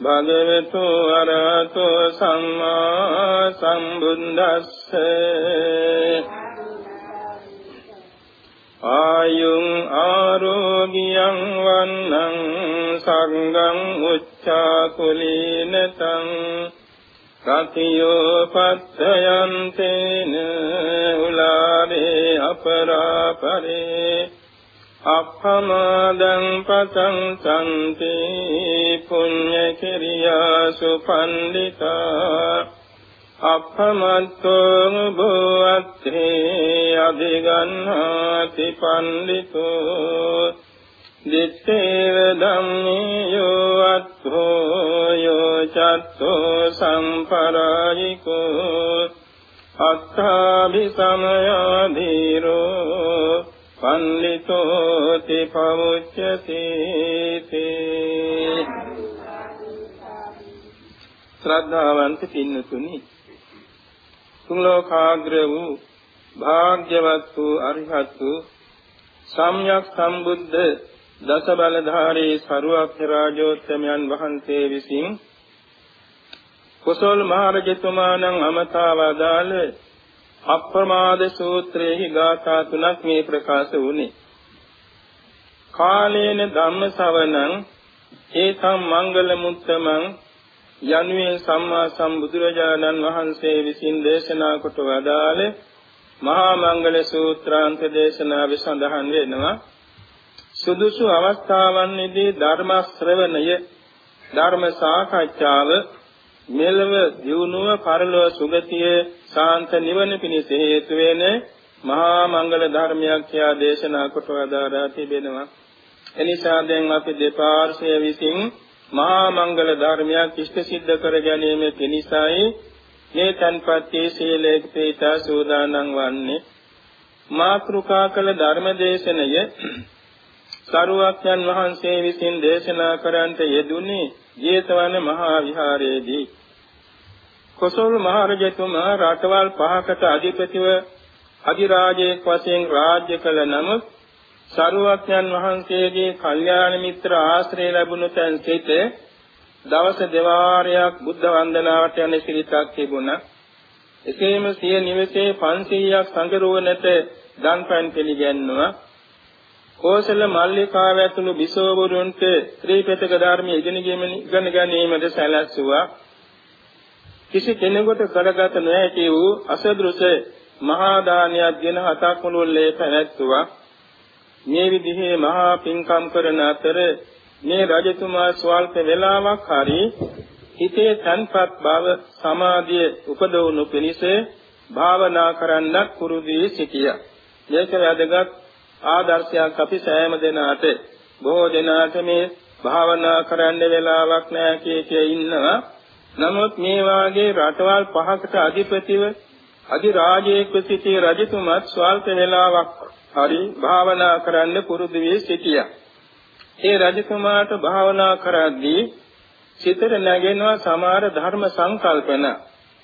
භගවතු අරහතෝ සම්මා සම්බුද්දස්සේ. ආයුං ආරෝගියං වන්නං සංගං උච්චා කුලීනතං කතියෝ පත්තයන්තේන උලාරේ අපරාපරේ අප්පමාදං පතං සම්ති පුඤ්ඤ කිරියාසු පණ්ඩිතා අපමත්තෝ භුවත්තේ අධිගන්හාති පණ්ඩිතෝ දිත්තේව ධම්මේ යෝ අත්ථෝ යෝ චත්තෝ සම්පරායිකෝ අත්ථාභි සමයාධීරෝ පණ්ඩිතෝ ති. පමුච්චති ශ්‍රද්ධාවන්ත පින්නතුනි තුන් ලෝකාග්‍ර වූ භාග්‍යවත් වූ අරිහත් වූ සම්්‍යක් සම්බුද්ධ දස බලධාරී සරුවක්ඛ රාජෝත්තමයන් වහන්සේ විසින් කුසල් මහරජතුමාණන් අමතා වදාළ අප්‍රමාද සූත්‍රයේ ගාථා තුනක් මේ ප්‍රකාශ වුණේ. කාලේන ධම්ම ශවණං ඒතම් මංගල මුත්තමං යනුවෙන් සම්මා සම්බුදුරජාණන් වහන්සේ විසින් දේශනා කොට වදාළ මහා මංගල සූත්‍රාන්ත දේශනාවේ සඳහන් වෙනවා. සුදුසු අවස්ථාවන්හිදී ධර්ම ශ්‍රවණය ධර්ම සාකච්ඡාව මෙලව දියුණුව පරලොව සුගතිය ශාන්ත නිවන පිණිස හේතු වෙන මහා මංගල ධර්මයක් කියා දේශනා කොට වදාරා තිබෙනවා. එනිසා දැන් අපි දෙපාර්ශ්වය විසින් මහා මංගල ධර්මයක් ඉෂ්ට සිද්ධ කර ගැනීම පිණිසයි මේ තන්පත්යේ සීලේක පීඨා සූදානම් වන්නේ. මාත්‍රුකා කළ ධර්ම දේශනය සරුවක්යන් වහන්සේ විසින් දේශනා කරන්ට යෙදුනේ ජේතවන මහා විහාරයේදී කොසල් මහරජතුමා රටවල් පහකට අධිපතිව අධිරාජයෙක් වශයෙන් රාජ්‍ය කළ නමුත් සරුවක්යන් වහන්සේගේ කල්යාණ මිත්‍ර ආශ්‍රය ලැබුණු තැන් සිට දවස දෙවාරයක් බුද්ධ වන්දනාවට යන සිරිතක් තිබුණා. එසේම සිය නිවසේ 500ක් සංගරුවනට දන්පැන් පිළිගැන්නුවා. කෝසල මල්ලිකාව ඇතුළු බිසෝවරුන්ට ත්‍රිපිටක ධර්මයේ ඉගෙන ඉගෙන ගැනීමට සැලැස්සුවා. කිසි කෙනෙකුට කරගත නොහැකි වූ අසදෘශ මහා දානයක් ගෙන හතක් මුළුල්ලේ පැවැත්තුවා. මේ විදිහේ මහා පින්කම් කරන අතර මේ රජතුමා ස්වල්ප වේලාවක් හරි හිතේ තන්පත් බව සමාධිය උපදවනු පිණිස භාවනා කරන්නක් පුරුදී සිටියා. මේක වැදගත් ආදර්ශයක් අපි සෑම දෙනාට බොහෝ දෙනාට මේ භාවනා කරන්න වෙලාවක් නැහැ කිය කිය ඉන්නවා. නමුත් මේ වාගේ රටවල් පහකට අධිපතිව අධිරාජයෙක් සිටි රජතුමත් ස්වල්ප වේලාවක් හරි භාවනා කරන්න පුරුදු වී සිටියා. ඒ රජතුමාට භාවනා කරද්දී සිතට නැගෙනවා සමහර ධර්ම සංකල්පන.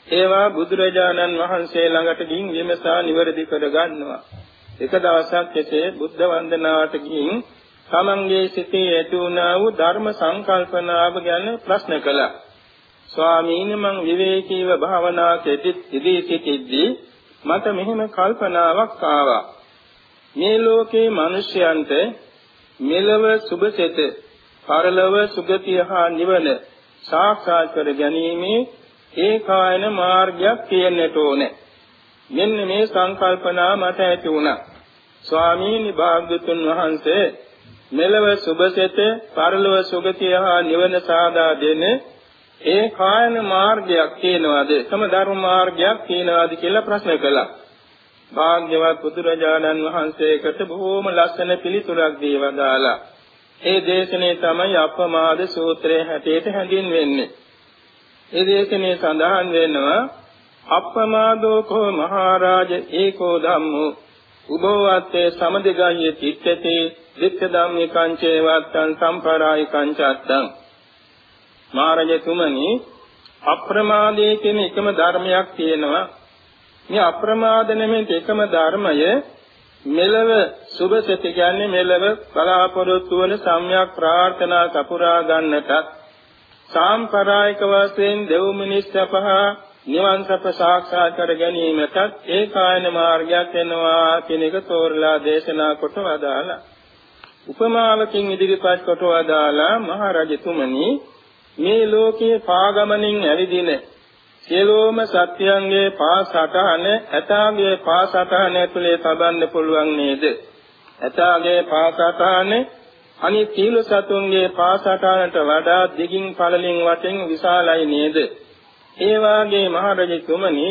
ඒවා බුදුරජාණන් වහන්සේ ළඟට ගින් විමසා නිවැරදි කර ගන්නවා. එක දවසක් එසේ බුද්ධ වන්දනාවට ගින් තමන්ගේ සිතේ ඇති වුණා වූ ධර්ම සංකල්පනාව ගැන ප්‍රශ්න කළා. ස්වාමීනි මං විවේකීව භාවනා කෙටි සිටිද්දී මට මෙහෙම කල්පනාවක් ආවා. මේ ලෝකේ මිනිසයන්ට මෙලව සුභසෙත පරලොව සුගතිය හා නිවන සාක්ෂාත් කර ගැනීමේ ඒකායන මාර්ගයක් තියෙන්නට ඕනේ. මෙන්න මේ සංකල්පනා මට ඇති වුණා. ස්වාමීනි භාග්‍යතුන් වහන්සේ මෙලව සුභසෙත පරලොව සුගතිය හා නිවන සාදා දෙන ඒ කායන මාර්ගයක් තියනවාද? සම ධර්ම මාර්ගයක් තියනවාද කියලා ප්‍රශ්න කළා. භාග්‍යවත් බුදුරජාණන් වහන්සේකට බොහෝම ලස්සන පිළිතුරක් දීවදාලා. ඒ දේශනේ තමයි අපමාද සූත්‍රයේ හැටියට හැඳින්වෙන්නේ. ඒ දේශනේ සඳහන් වෙනවා අපමාදෝ කෝ මහරජ ඒකෝ ධම්මෝ උභවත්තේ සමදගායේ චිත්තති විත්ත ධම්මිකං චේවත්තං සම්පරායිකං චත්තං මහරජතුමනි අප්‍රමාදයේ කියන එකම ධර්මයක් තියෙනවා. මේ අප්‍රමාද නෙමෙයි එකම ධර්මය මෙලව සුභසති කියන්නේ මෙලව බලාපොරොත්තු වන සම්‍යක් ප්‍රාර්ථනා සපුරා ගන්නට සාම්ප්‍රායික වශයෙන් දෙව් මිනිස්සපහ නිවන් සප සාක්ෂාත් කර ගැනීමටත් ඒකායන මාර්ගයක් වෙනවා කියන එක තෝරලා දේශනා කොට වදාලා උපමාවකින් ඉදිරිපත් කොට වදාලා මහරජතුමනි මේ ලෝකයේ පාගමනින් ඇවිදින සියලුම සත්‍යයන්ගේ පාසටහන ඇතාගේ පාසටහන ඇතුලේ තබන්න පුළුවන් නේද? ඇතාගේ පාසටහන අනිත් සීල සතුන්ගේ පාසටහනට වඩා දිගින් පළලින් වටින් විශාලයි නේද? ඒ වාගේ මහරජතුමනි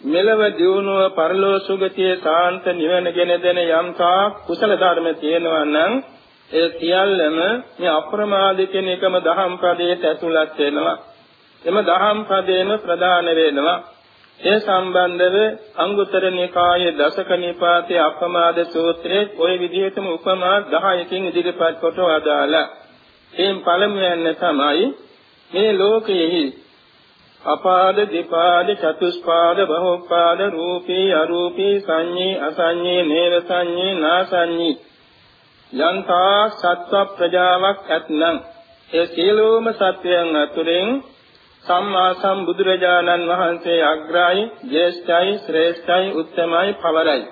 මෙලව දියුණුව පරලෝ සුගතියේ සාන්ත නිවනගෙන දෙන යම්තා කුසල ධර්ම තියෙනවා නම් ඒ සියල්ලම මේ අප්‍රමාද කියන එකම දහම් පදයට ඇතුළත් වෙනවා. එම දහම් පදේම ප්‍රධාන වෙනවා. ඒ සම්බන්ධව අංගුත්තර නිකායේ දසක නිපාතේ අප්‍රමාද සූත්‍රයේ ওই විදිහටම උපමා 10කින් ඉදිරිපත් කොට වදාලා. එයින් පළමුවෙන් තමයි මේ ලෝකයේ අපාද දිපාද චතුස්පාද බහෝපාද රූපී අරූපී සංඤී අසංඤී නේව සංඤී නාසංඤී යන්තා සත්ව ප්‍රජාවක් ඇතනම් ඒ සියලුම සත්වයන් අතුරෙන් සම්මා සම්බුදුරජාණන් වහන්සේ අග්‍රයි, ජේෂ්ඨයි, ශ්‍රේෂ්ඨයි, උත්තමයි, පවරයි.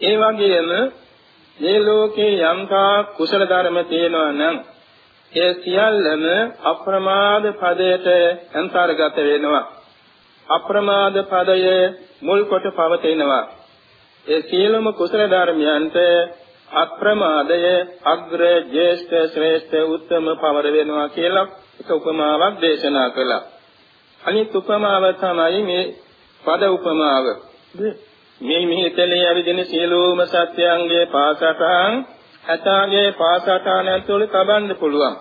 ඒ වගේම මේ ලෝකේ යම්කා කුසල ධර්ම තියෙනවා නම් ඒ සියල්ලම අප්‍රමාද පදයට අන්තර්ගත වෙනවා. අප්‍රමාද පදය මුල් කොට පවතිනවා. ඒ සියලුම කුසල ධර්මයන්ට අප්‍රමාදය අග්‍ර ජේෂ්ඨ ශ්‍රේෂ්ඨ උත්තම පවර වෙනවා කියලා එක උපමාවක් දේශනා කළා. අනිත් උපමාව තමයි මේ පද උපමාව. මේ මිහිතලේ ඇවිදින සියලුම සත්‍යයන්ගේ පාසටහන් ඇතාගේ පාසටහන ඇතුළේ තබන්න පුළුවන්.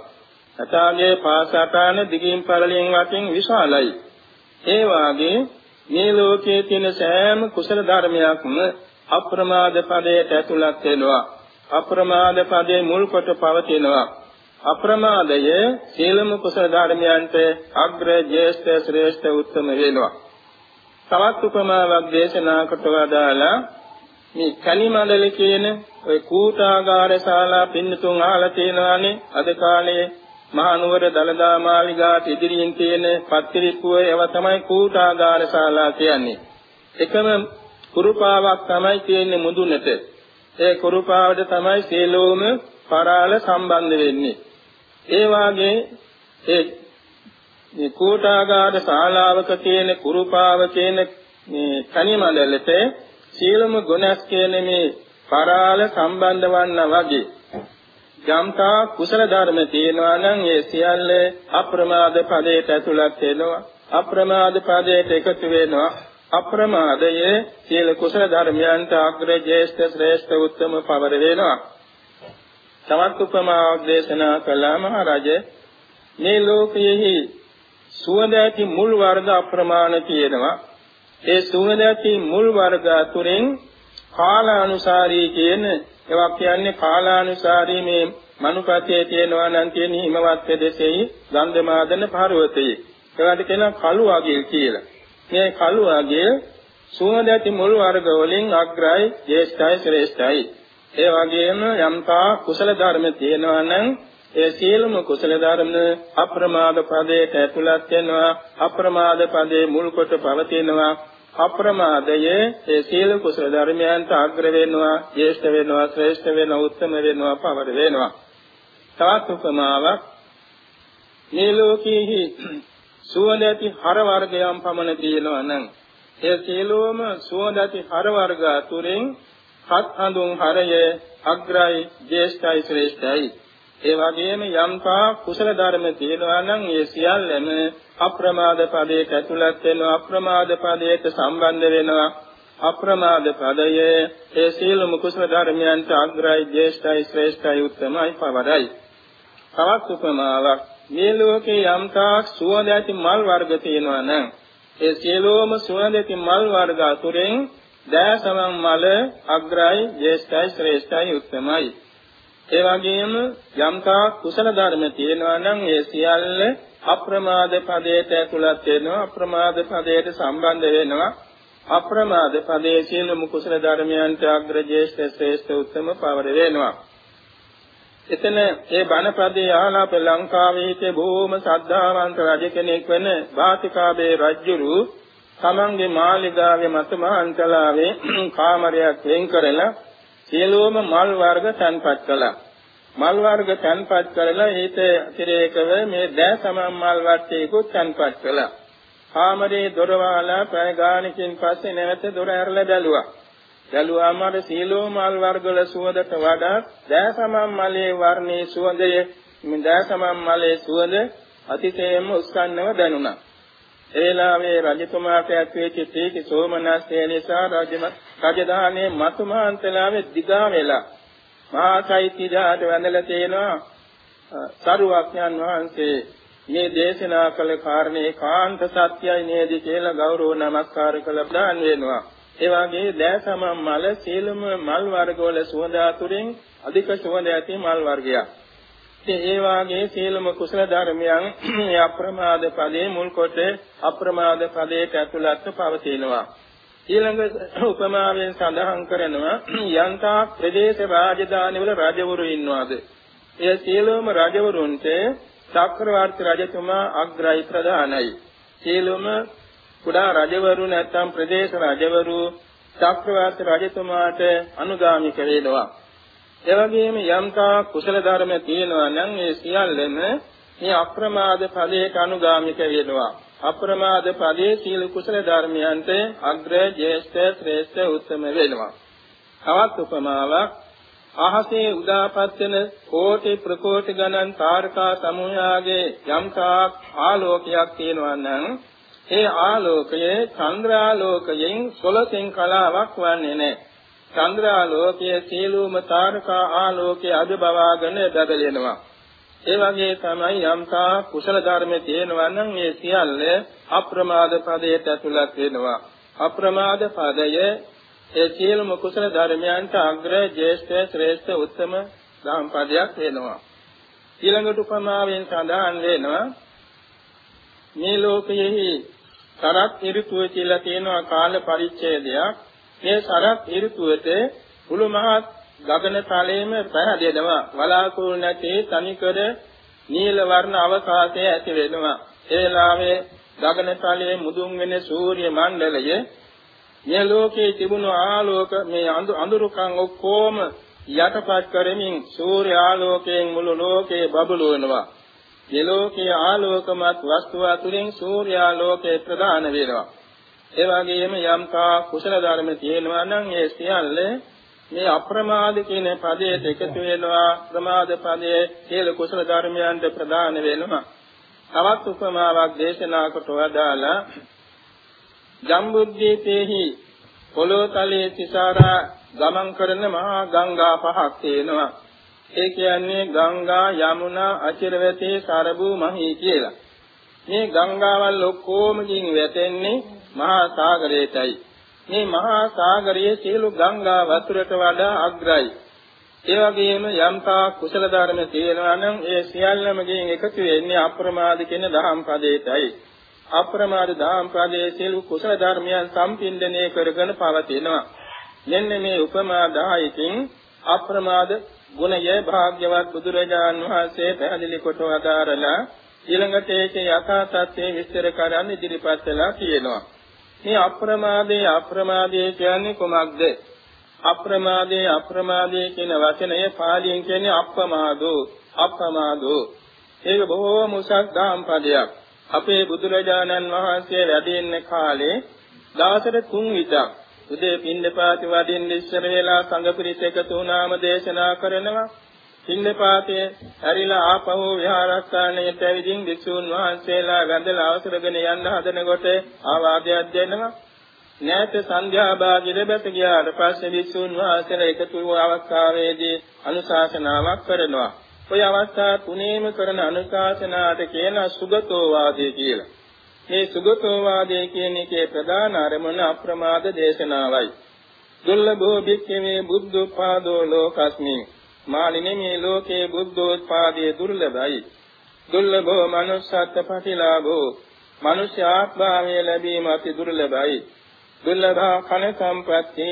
ඇතාගේ පාසටහන දිගින් පළලින් වටින් විශාලයි. ඒ වාගේ මේ ලෝකයේ තියෙන සෑම කුසල ධර්මයක්ම අප්‍රමාද පදයට ඇතුළත් වෙනවා. අප්‍රමාද පදයේ මුල් කොට පවතිනවා. අප්‍රමාදය සීලම කුසල ධර්මයන්ට අග්‍ර ජේෂ්ඨ ශ්‍රේෂ්ඨ උත්තම වෙනවා. තවත් උපමාවක් දේශනා කොට වදාලා මේ කලිමඩල කියන ඔය කූටාගාර ශාලා පින්නතුන් අහලා තියෙනවානේ අද කාලේ මහනුවර දලදා මාලිගාට ඉදිරියෙන් තියෙන පත්තිරිප්පුව ඒවා තමයි කූටාගාර ශාලා කියන්නේ. එකම කුරුපාවක් තමයි තියෙන්නේ මුදුනට. ඒ කුරුපාවට තමයි සීලෝම පරාල සම්බන්ධ වෙන්නේ. ඒ වාගේ ඒ මේ කෝටාගාර ශාලාවක තියෙන කුරුපාව කියන මේ කණිමඩලට සීලම ගුණස් කියන මේ පරාල සම්බන්ධ වන්නා වගේ. යම්තා කුසල ධර්ම තියෙනවා නම් ඒ සියල්ල අප්‍රමාද පදයට ඇතුළත් වෙනවා. අප්‍රමාද පදයට එකතු වෙනවා. අප්‍රමාදයේ සීල කුසල ධර්මයන්ට අග්‍ර ජේෂ්ඨ ශ්‍රේෂ්ඨ උත්තම පවර වෙනවා. තවත් උපමාවක් දේශනා කළා මහරජ. මේ ලෝකයේ සුවඳ ඇති මුල් වර්ග අප්‍රමාණ තියෙනවා. ඒ සුවඳති මුල් වර්ග අතුරෙන් කාලානුසාරී කියන ඒවා කියන්නේ කාලානුසාරී මේ මනුපතේ තියෙනවා නම් තියෙන හිමවත් ප්‍රදේශයේ ගන්ධමාදන පර්වතයේ ඒකට කියනවා කළු අගිල් කියලා. මේ කළු අගිල් සුවඳති මුල් වර්ග වලින් අග්‍රයි, ජේෂ්ඨයි, ශ්‍රේෂ්ඨයි. ඒ වගේම යම්තා කුසල ධර්ම තියෙනවා නම් ඒ සියලුම කුසල ධර්ම අප්‍රමාද පදයට ඇතුළත් වෙනවා අප්‍රමාද පදේ මුල් කොට පවතිනවා අප්‍රමාදයේ ඒ සියලු කුසල ධර්මයන්ට අග්‍ර වෙනවා ජේෂ්ඨ වෙනවා ශ්‍රේෂ්ඨ වෙනවා උත්තම වෙනවා පවර වෙනවා. තවත් උපමාවක්. මේ ලෝකයේ සුවඳති හර වර්ගයන් පමණ තියෙනවා නම් ඒ සියලුම සුවඳති හර වර්ග අතුරින් හත් හඳුන් හරය අග්‍රයි ජේෂ්ඨයි ශ්‍රේෂ්ඨයි. ඒ වගේම යම්කා කුසල ධර්ම තියෙනවා නම් ඒ සියල්ලම අප්‍රමාද පදයට ඇතුළත් වෙනවා. අප්‍රමාද පදයට සම්බන්ධ වෙනවා. අප්‍රමාද පදයේ ඒ සීලම කුසල ධර්මයන්ට අග්‍රයි ජේෂ්ඨයි ශ්‍රේෂ්ඨයි උත්තමයි පවරයි. තවත් උපමාවක්. මේ ලෝකේ යම්කා සුවඳ ඇති මල් වර්ග තියෙනවා නම් ඒ සියලුම සුවඳ ඇති මල් වර්ග අතුරෙන් දෑසමන් මල අග්‍රයි ජේෂ්ඨයි ශ්‍රේෂ්ඨයි උත්තමයි. ඒ වගේම යම්තා කුසල ධර්ම තියෙනවා නම් ඒ සියල්ල අප්‍රමාද පදයට ඇතුළත් වෙනවා. අප්‍රමාද පදයට සම්බන්ධ වෙනවා. අප්‍රමාද පදයේ සියලුම කුසල ධර්මයන්ට අග්‍ර ජේෂ්ඨ ශ්‍රේෂ්ඨ උත්තම පවර වෙනවා. එතන ඒ බණපදයේ ආලාප ලංකාවේ හිටේ බොහෝම ශ්‍රද්ධාවන්ත රජ කෙනෙක් වෙන වාතිකාබේ රජුරු තමන්ගේ මාලිගාවේ මතමහන්තලාවේ කාමරයක් වෙන් කරලා සියලුම මල් වර්ග තන්පත් කළා. මල් වර්ග තන්පත් කරලා ඊට අතිරේකව මේ දෑ සමම් මල් වට්ටේකුත් තන්පත් කළා. කාමරේ දොරවාලා පැය ගානකින් පස්සේ නැවත දොර ඇරලා බැලුවා. බැලුවාම අර සියලුම මල් වර්ග වල සුවඳට වඩා දෑ සමම් මලේ වර්ණයේ සුවඳය මේ දෑ සමම් මලේ සුවඳ අතිශයින්ම උස්සන්නව දැනුණා. ඒලාවේ රජතුමාට ඇත්වෙච්ච තීකි සෝමනස්ය නිසා රජම රජධානයේ මතුමාන්තලාවේ දිගා වෙලා මහා චෛත්‍යජාට වැඳලා තේනවා සරුවක්ඥන් වහන්සේ මේ දේශනා කළ කාරණේ කාන්ත සත්‍යයි නේද කියලා ගෞරව නමස්කාර කළ දාන් වෙනවා. ඒ වගේ දෑසමම් මල සීලම මල් වර්ගවල සුවඳ අතුරින් අධික සුවඳ ඇති මල් වර්ගයක්. ඉතින් ඒ වාගේ සීලම කුසල ධර්මයන් මේ අප්‍රමාද පදේ මුල් කොට අප්‍රමාද පදයට ඇතුළත්ව පවතිනවා. ඊළඟ උපමාවෙන් සඳහන් කරනවා යන්තා ප්‍රදේශ රාජධානි වල රජවරු ඉන්නවාද? ඒ සීලම රජවරුන්ට චක්‍රවර්ති රජතුමා අග්‍රයි ප්‍රධානයි. සීලම කුඩා රජවරු නැත්නම් ප්‍රදේශ රජවරු චක්‍රවර්ති රජතුමාට අනුගාමික වෙනවා. එවැගේම යම්තා කුසල ධර්ම තියෙනවා නම් ඒ සියල්ලම මේ අප්‍රමාද ඵලයට අනුගාමික වෙනවා. අප්‍රමාද ඵලයේ සීල කුසල ධර්මයන්ට අග්‍ර ජේෂ්ඨ ශ්‍රේෂ්ඨ උත්තම වෙනවා. තවත් උපමාවක් අහසේ උදාපත් වෙන කෝටි ප්‍රකෝටි ගණන් තාරකා සමූහයාගේ යම්තා ආලෝකයක් තියෙනවා නම් ඒ ආලෝකයේ චන්ද්‍රාලෝකයෙන් 16 කලාවක් වන්නේ නැහැ. චන්ද්‍රාලෝකයේ සීලූම තාරකා ආලෝකයේ අදබවාගෙන බබලෙනවා. ඒ වගේ තමයි යම්තා කුසල ධර්ම තියෙනවා නම් මේ සියල්ල අප්‍රමාද පදයට ඇතුළත් වෙනවා. අප්‍රමාද පදය ඒ සියලුම කුසල ධර්මයන්ට අග්‍ර ජේෂ්ඨ ශ්‍රේෂ්ඨ උත්තම දහම් පදයක් වෙනවා. ඊළඟට උපමාවෙන් සඳහන් වෙනවා මේ ලෝකයෙහි සරත් ඍතුව කියලා තියෙනවා කාල පරිච්ඡේදයක් මේ සරත් ඍතුවට මුළු මහත් ගගන තලයේම පැහැදෙනවා. වලාකුළු නැති තනිකර නීල වර්ණ අවකාශය ඇති වෙනවා. ඒ වෙලාවේ ගගන තලයේ මුදුන් වෙන සූර්ය මණ්ඩලය මේ ලෝකයේ තිබුණු ආලෝක මේ අඳුරුකම් ඔක්කොම යටපත් කරමින් සූර්ය ආලෝකයෙන් මුළු ලෝකේ බබළුවනවා මේ ලෝකයේ ආලෝකමත් වස්තුව අතුරින් සූර්ය ආලෝකේ ප්‍රදාන වෙනවා. ඒ වගේම යම්කා කුසල ධර්ම තියෙනවා නම් ඒ සියල්ල මේ අප්‍රමාද කියන පදයට එකතු වෙනවා. ප්‍රමාද පදයේ සියලු කුසල ධර්මයන්ට ප්‍රදාන වෙනවා. තවත් උපමාවක් දේශනා කොට වදාලා ජම්බුද්දීපේහි පොළොතලයේ තිසාරා ගමන් කරන මහා ගංගා පහක් තියෙනවා. ඒ කියන්නේ ගංගා යමුනා අචිරවතේ සරබු මහී කියලා. මේ ගංගාවල් ඔක්කොම කින් වැටෙන්නේ මහා සාගරයටයි. මේ මහා සාගරයේ සියලු ගංගා වතුරට වඩා අග්‍රයි. ඒ වගේම යම්තා කුසල ධර්ම තියෙනවා නම් ඒ සියල්ලම ගෙන් එකතු වෙන්නේ අප්‍රමාද කියන දහම් පදයටයි. අප්‍රමාද දහම් පදයේ සියලු කුසල ධර්මයන් සම්පින්දණය කරගෙන පවතිනවා. මෙන්න මේ උපමා 10කින් අප්‍රමාද ගුණය භාග්‍යවත් බුදුරජාන් වහන්සේ පැහැදිලි කොට වදාරලා ඊළඟට ඒකේ යථා තත්ත්වය විස්තර කරන්න ඉදිරිපත් වෙලා තියෙනවා. මේ අප්‍රමාදයේ අප්‍රමාදයේ කියන්නේ කොමක්ද? අප්‍රමාදයේ අප්‍රමාදයේ කියන වචනය පාලියෙන් කියන්නේ අප්‍රමාදෝ අප්‍රමාදෝ. ඒක බොහෝම උසස් දාම් පදයක්. අපේ බුදුරජාණන් වහන්සේ වැඩ ඉන්න කාලේ දවසට තුන් විටක් උදේ පින්දපාති වඩින්න ඉස්සර වෙලා සංඝ පිරිස එකතු වුණාම දේශනා කරනවා. පින්දපාතේ ඇරිලා ආපහු විහාරස්ථානයට ඇවිදින් වික්ෂුන් වහන්සේලා වැඳලා අවසරගෙන යන්න හදනකොට ආවාදයක් දෙනවා. නැත සන්ධ්‍යා භාගයේ දෙබත ගියාට පස්සේ වික්ෂුන් වහන්සේලා එකතු වූ අවස්ථාවේදී අනුශාසනාවක් කරනවා. ඔය අවස්ථා තුනේම කරන අනුශාසනාවට කියන සුගතෝ වාදය කියලා. මේ සුගතෝ වාදයේ කියන එකේ ප්‍රධාන අරමුණ අප්‍රමාද දේශනාවයි. දුර්ලභෝ භික්ඛවේ බුද්ධෝත්පාදෝ ලෝකස්මින් මානිනේ මේ ලෝකේ බුද්ධෝත්පාදයේ දුර්ලභයි. දුර්ලභෝ manussත්ත්ව ප්‍රතිලාභෝ මනුෂ්‍ය ආත්මාවේ ලැබීම අති දුර්ලභයි. දුර්ලභා කන සම්ප්‍රත්‍ති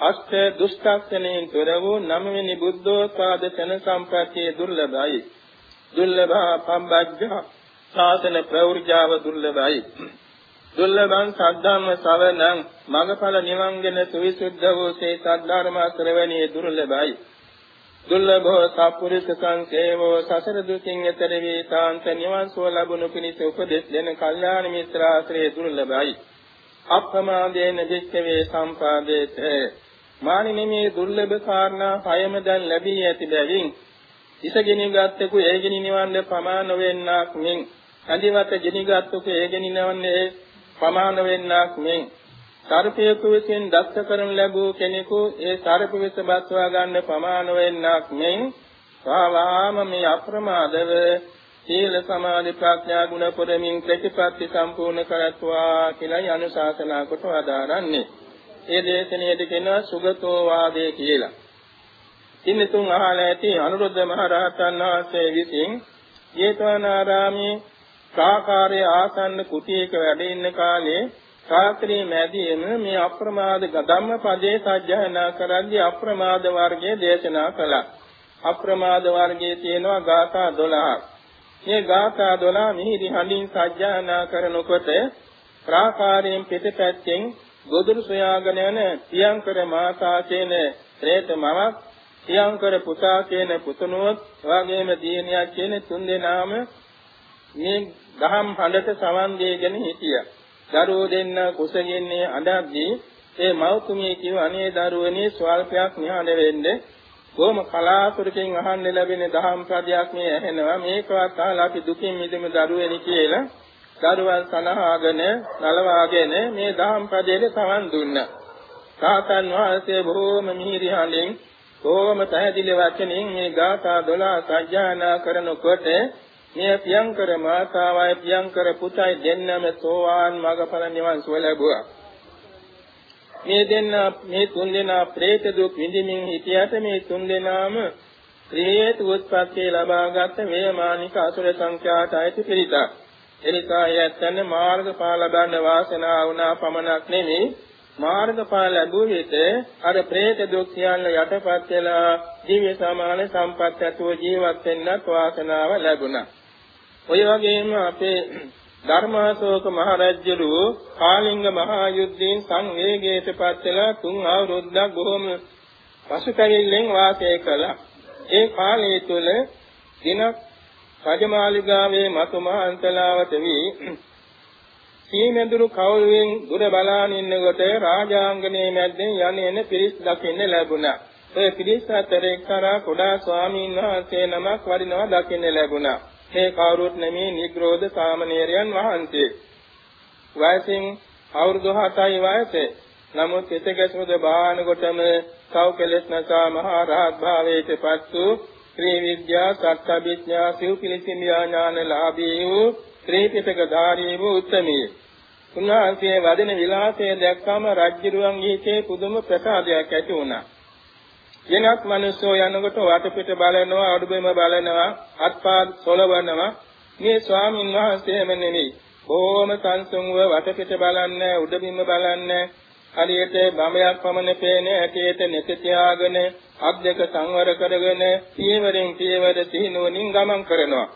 අෂ්ඨ දුෂ්ටක්ෂණයෙන් තොර වූ නවවෙනි බුද්ධෝත්පාද සන සම්ප්‍රත්‍තියේ දුර්ලභයි. දුර්ලභා පම්බජ්ජා ශාසන ප්‍රවෘජාව දුර්ලභයි. දුර්ලභං සද්ධාම්ම ශ්‍රවණං මගඵල නිවන්ගෙන සවිසුද්ධ වූ සේ සද්ධර්ම ශ්‍රවණියේ දුර්ලභයි. දුර්ලභව සප්පුරිස සංසේවෝ සසර දුකින් එතර වී සාන්ත නිවන් සුව ලැබුණු පිණිස උපදෙස් දෙන කල්යාණ මිත්‍රාශ්‍රය දුර්ලභයි. අප්‍රමාදේන විච්ඡවේ සම්පාදේත මානිනේ මේ දුර්ලභ කාරණා හයම දැන් ලැබී ඇති බැවින් ඉසගිනි ගත්තකු ඒගිනි නිවන්න ප්‍රමාණ වෙන්නක් මින් අදිවත ගිනිගත්තුක ඒගෙන නවන්නේ ප්‍රමාණ වෙන්නක් මෙන් සර්පයෙකු විසින් දක්ෂ කරනු ලැබූ කෙනෙකු ඒ සර්ප විස බස්වා ගන්න ප්‍රමාණ වෙන්නක් මෙන් සාවාම මේ අප්‍රමාදව සීල සමාධි ප්‍රඥා ගුණ පුරමින් ප්‍රතිපත්ති සම්පූර්ණ කරත්වා කියලායි අනුශාසනා කොට වදාරන්නේ. ඒ දේශනාවේදී කියන සුගතෝ වාදේ කියලා. ඉන්නතුන් අහලා ඇති අනුරුද්ධ මහ රහතන් වහන්සේ විසින් ජේතවනාරාමේ සාකාරයේ ආසන්න කුටියක වැඩ ඉන්න කාලේ ශාස්ත්‍රීය මැදියේම මේ අප්‍රමාද ධම්මපදයේ සත්‍යයනා කරද්දී අප්‍රමාද වර්ගයේ දේශනා කළා. අප්‍රමාද වර්ගයේ තියෙනවා ගාථා 12ක්. මේ ගාථා 12 මිහිරි හඬින් සත්‍යයනා කරනකොට ප්‍රාකාරයෙන් පිටපැත්තෙන් ගොදුරු සොයාගෙන යන පියංකර මාතා කියන ශ්‍රේත මවක් පියංකර පුතා කියන පුතුණුවත් එවාගෙම දියණියක් කියන තුන් දෙනාම මේ දහම් හඬට සවන් දෙගෙන හිටියා. දරුවෝ දෙන්න කුසගින්නේ අඬද්දී ඒ මව්තුමිය කිව්ව අනේ දරුවනේ ස්වල්පයක් නිහඬ වෙන්න. කොහොම කලාතුරකින් අහන්න ලැබෙන දහම් පදයක් මේ ඇහෙනවා. මේකවත් අහලා අපි දුකින් මිදෙමු දරුවෙනි කියලා. දරුවන් සනහාගෙන නලවාගෙන මේ දහම් පදයේ සවන් දුන්නා. සාතන් වහන්සේ බොහෝම මිහිරි හඬෙන් බොහෝම පැහැදිලි වචනින් මේ ගාථා 12 සජ්ජායනා කරනකොට මේ පියංකර මාතාවයි පියංකර පුතයි දෙන්නම සෝවාන් මාර්ගඵල නිවන් සුව ලැබුවා. මේ දෙන්න මේ තුන් දෙනා പ്രേත දුක් විඳින්මින් සිටියට මේ තුන් දෙනාම ක්‍රේත උත්පත්ති ලබාගත් වේමානික අසුර සංඛ්‍යාට අයිති පිළිතක්. එනිසා යැත්තන් මාර්ගඵල ලබන්න වාසනාව වුණා පමණක් නෙමෙයි මාර්ගඵල ලැබුව විට අර പ്രേත දුක් සියල්ල යටපත් වෙලා දිව්‍ය සමාන සම්පත් ඇතුව ජීවත් වෙන්නත් වාසනාව ලැබුණා. ඔය වගේම අපේ ධර්මාශෝක මහරජුරු කාලිංග මහා යුද්ධයෙන් සංවේගයට පත් වෙලා තුන් අවුරුද්දක් බොහොම පසුතැවිල්ලෙන් වාසය කළා. ඒ කාලය තුල දිනක් රජමාලිගාවේ මතුමහන්තලාවට වී සීමෙඳුරු කවුළුවෙන් දුර බලාගෙන ඉන්නකොට රාජාංගනයේ මැද්දෙන් යන්නේ පිරිස් දකින්න ලැබුණා. ඒ පිරිස් අතර එක්තරා කුඩා ස්වාමීන් වහන්සේ නමක් වඩිනවා දකින්න ලැබුණා. මේ කවුරුත් නෙමේ නිග්‍රෝධ සාමණේරයන් වහන්සේ. වයසින් අවුරුදු 7යි වයසේ. නමුත් එතකසුද බාහන කොටම කව්කලස් නැසා මහා රහත් භාවයට පත් වූ ශ්‍රී විද්‍යා සත්‍යවිඥා සිව්පිලිසිමියා ඥාන ලාභී වූ ශ්‍රී පිටක ධාරී වූ උත්තමී. උන්වහන්සේ වදින විලාසය දැක්කම රජ්ජුරුවන්ගේ හිතේ පුදුම ප්‍රසාදයක් ඇති වුණා. වෙනත් මිනිස්සු යනකොට වටපිට බලනවා, අඩුබෙම බලනවා, අත්පා සොලවනවා. මේ ස්වාමින් වහන්සේම නෙමෙයි. බොහොම සංසුන්ව වටපිට බලන්නේ, උඩබිම බලන්නේ, හරියට බඹයක් පමණ පේන ඇටේට net තියාගෙන අත් දෙක සංවර කරගෙන පියවරෙන් පියවර සිහිනුවණින් ගමන් කරනවා.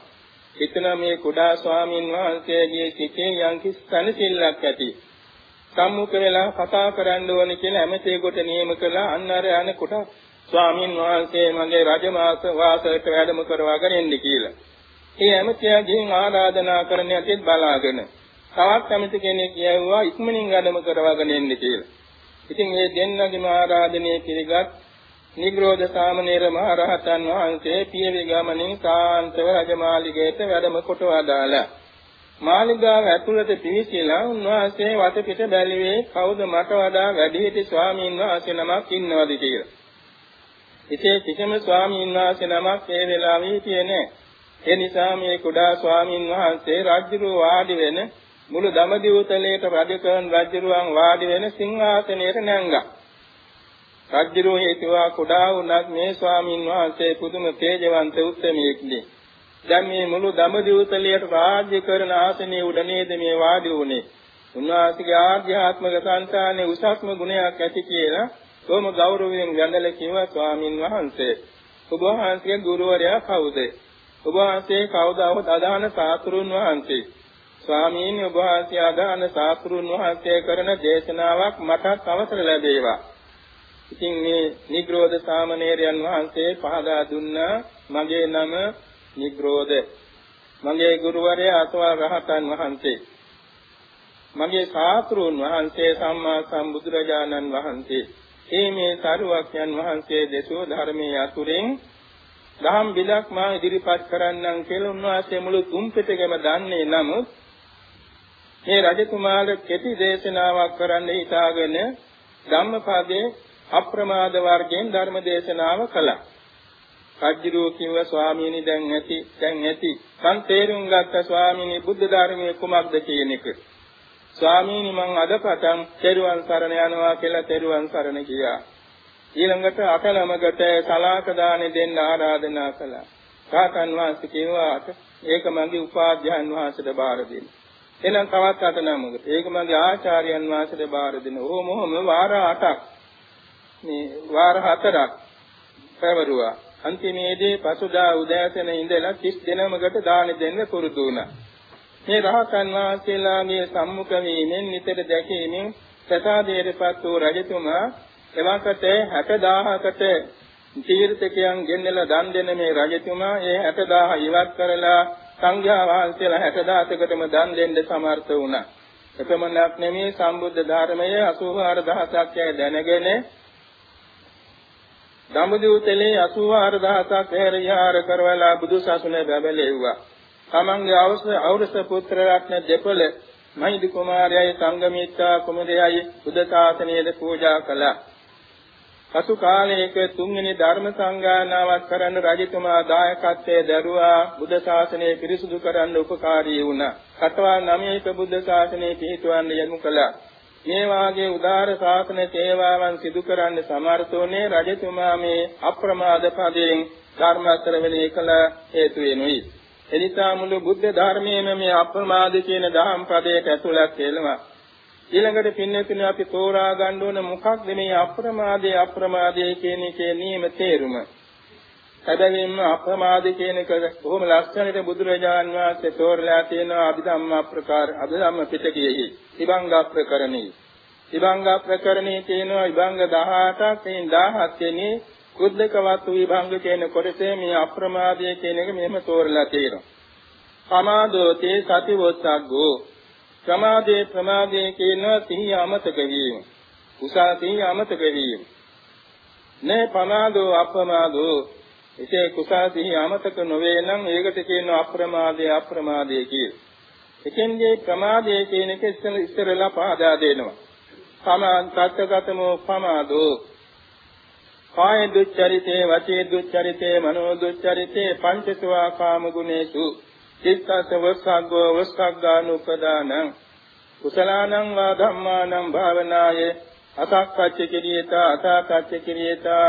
එතන මේ කුඩා ස්වාමින් වහන්සේගේ සිතේ යම්කිසි සනසිල්ලක් ඇති. සම්මුඛ වෙලා කතා කරන්න ඕන කියලා ඇමතියෙකුට නියම කළා අන්න අර යන කොට ස්වාමින් වහන්සේ මගේ රජමාස වාසයට වැඩම කරවාගෙන එන්න කියලා. ඒ ඇමතියා ගිහින් ආරාධනා කරන යටිත් බලාගෙන තවත් ඇමති කෙනෙක් කියවුවා ඉක්මනින් වැඩම කරවාගෙන එන්න කියලා. ඉතින් මේ දෙන්නගේම ආරාධනය පිළිගත් නිග්‍රෝධ සාමණේර මහ රහතන් වහන්සේ පියවි ගමනින් කාන්තව රජමාලිගයට වැඩම කොට වදාලා මාලිගාව ඇතුළත පිවිසලා උන්වහන්සේ වටපිට බැලුවේ කවුද මට වඩා වැඩිහිටි ස්වාමීන් වහන්සේ නමක් ඉන්නවද කියලා. ඉතින් කිසිම ස්වාමීන් වහන්සේ නමක් ඒ වෙලාවේ හිටියේ නැහැ. ඒ නිසා මේ කුඩා ස්වාමීන් වහන්සේ රාජ්‍යරුව වාඩි වෙන මුළු දමදිවතලයට රජ කරන රජුරුවන් වාඩි වෙන සිංහාසනයට නැංගා. රජුරුව හේතුවා කුඩා වුණත් මේ ස්වාමින් වහන්සේ පුදුම තේජවන්ත උත්මයෙක්නේ. දැන් මේ මුළු දමදිවතලයට රාජ්‍ය කරන ආසනයේ උඩ නේද මේ වාඩි වුනේ. උන්වහන්සේගේ ආධ්‍යාත්මික සංසාරයේ උසස්ම ගුණයක් ඇති කියලා කොහොම ගෞරවයෙන් වැඳලා කිව්වා ස්වාමින් වහන්සේ. ඔබ වහන්සේගේ ගුරුවරයා කවුද? ඔබ වහන්සේ කවුද අදාන සාතුරුන් වහන්සේ? ස්වාමීන් වහන්සේ අදාන සාතුරුන් වහන්සේ කරන දේශනාවක් මටත් අවසර ලැබේවා. ඉතින් මේ නිග්‍රෝධ සාමණේරයන් වහන්සේ පහදා දුන්නා මගේ නම නිග්‍රෝධ. මගේ ගුරුවරයා අසවල් රහතන් වහන්සේ. මගේ සාතුරුන් වහන්සේ සම්මා සම්බුදුරජාණන් වහන්සේ. මේ මේ සරුවක්යන් වහන්සේ දේශෝ ධර්මයේ අතුරෙන් දහම් බිලක් මා ඉදිරිපත් කරන්නම් කියලා උන්වහන්සේ මුළු තුන් පිටකම දන්නේ නමුත් මේ රජකුමාර කෙටි දේශනාවක් කරන්න හිතාගෙන ධම්මපදයේ අප්‍රමාද වර්ගයෙන් ධර්ම දේශනාව කළා. කජ්ජිරෝ කිව්ව ස්වාමීනි දැන් ඇති දැන් ඇති මං තේරුම් ගත්ත ස්වාමීනි බුද්ධ ධර්මයේ කුමක්ද කියන එක. ස්වාමීනි මං අද පටන් තෙරුවන් සරණ යනවා කියලා තෙරුවන් සරණ ගියා. ඊළඟට අකලමකට සලාක දානෙ දෙන්න ආරාධනා කළා. රාතන් වහන්සේ කිව්වා ඒක මගේ උපාධ්‍යයන් වහන්සේට බාර දෙන්න. එහෙනම් තවත් අට නමකට. ඒක මගේ ආචාර්යයන් වහන්සේට බාර දෙන. ඕම ඔහොම වාර 8ක් මේ වාර 4ක් පැවරුවා. අන්තිමේදී පසුදා උදෑසන ඉඳලා 30 දිනමකට දාන දෙන්න පුරුදු වුණා. මේ රහතන් වහන්සේලාගේ සම්මුඛ වීමෙන් නිතර දැකීමෙන් ප්‍රසාදයටපත් වූ රජතුමා එවකට 60000කට තීර්ථකයන් ගෙන්නලා දන් දෙන මේ රජතුමා ඒ 60000 ඉවත් කරලා සංඝයා වහන්සේලා 60000කටම දන් දෙන්න සමර්ථ වුණා. එපමණක් නෙමේ සම්බුද්ධ ධර්මයේ 84000ක් යයි දැනගෙන දඹදිව තලේ 84000ක් හැරියාර කරවලා බුදු සසුනේ බැබලෙව්වා. තමන්ගේ අවශ්‍ය අවරස පුත්‍ර රත්න දෙපළ මහින්ද කුමාරයයි සංගමිත්තා කුමරයයි බුද්ධ ශාසනයේ පූජා කළා. පසු කාලයක තුන්වෙනි ධර්ම සංගායනාවක් කරන්න රජතුමා දායකත්වයේ දරුවා බුද්ධ ශාසනය පිරිසුදු කරන්න උපකාරී වුණා. කටවා නමයක බුද්ධ ශාසනය පිහිටවන්න යොමු කළා. මේ වාගේ උදාර ශාසන සේවාවන් සිදු කරන්න සමර්ථෝනේ රජතුමා මේ අප්‍රමාද පදයෙන් ධර්මාශ්‍රවණය කළ හේතු වෙනුයි. එනිසා මුළු බුද්ධ ධර්මයේම මේ අප්‍රමාද කියන දහම් පදයට ඇතුළත් වෙනවා. ඊළඟට පින්නතුනේ අපි තෝරා ගන්න ඕන මොකක්ද මේ අප්‍රමාදයේ අප්‍රමාදයේ කියන එකේ නියම තේරුම. සැබවින්ම අප්‍රමාදයේ කියන එක බොහොම ලස්සනට බුදුරජාන් වහන්සේ තෝරලා තියෙනවා අභිධම්ම ප්‍රකාර අභිධම්ම පිටකයේහි. ඉබංග ප්‍රකරණේ. ඉබංග ප්‍රකරණේ තියෙනවා ඉබංග 18ක් එයින් 17 වෙනි කුද්දකවත් විභංග කියන කොටසේ මේ අප්‍රමාදයේ කියන එක මෙහෙම තෝරලා තියෙනවා. සමාදෝතේ සතිවොස්සග්ගෝ ප්‍රමාදයේ ප්‍රමාදයේ කියන සිහිය අමතක වීම. කුසල සිහිය අමතක වීම. නේ පමාදෝ අපමාදෝ එසේ කුසල සිහිය අමතක නොවේ නම් ඒකට කියනවා අප්‍රමාදයේ අප්‍රමාදයේ කිය. එකෙන්ගේ ප්‍රමාදයේ කියන එක ඉස්සරලා පහදා දෙනවා. සමාන් තත්ත්වගතමෝ පමාදෝ කාය දුච්චරිතේ වචේ දුච්චරිතේ මනෝ දුච්චරිතේ පංචසවා කාම ගුණේසු. චිත්තස වස්සග්ගෝ වස්සග්ගානුපදානං. කුසලානං වා ධම්මානං භාවනාය. අසක්කච්ච කිරියතා අසක්කච්ච කිරියතා.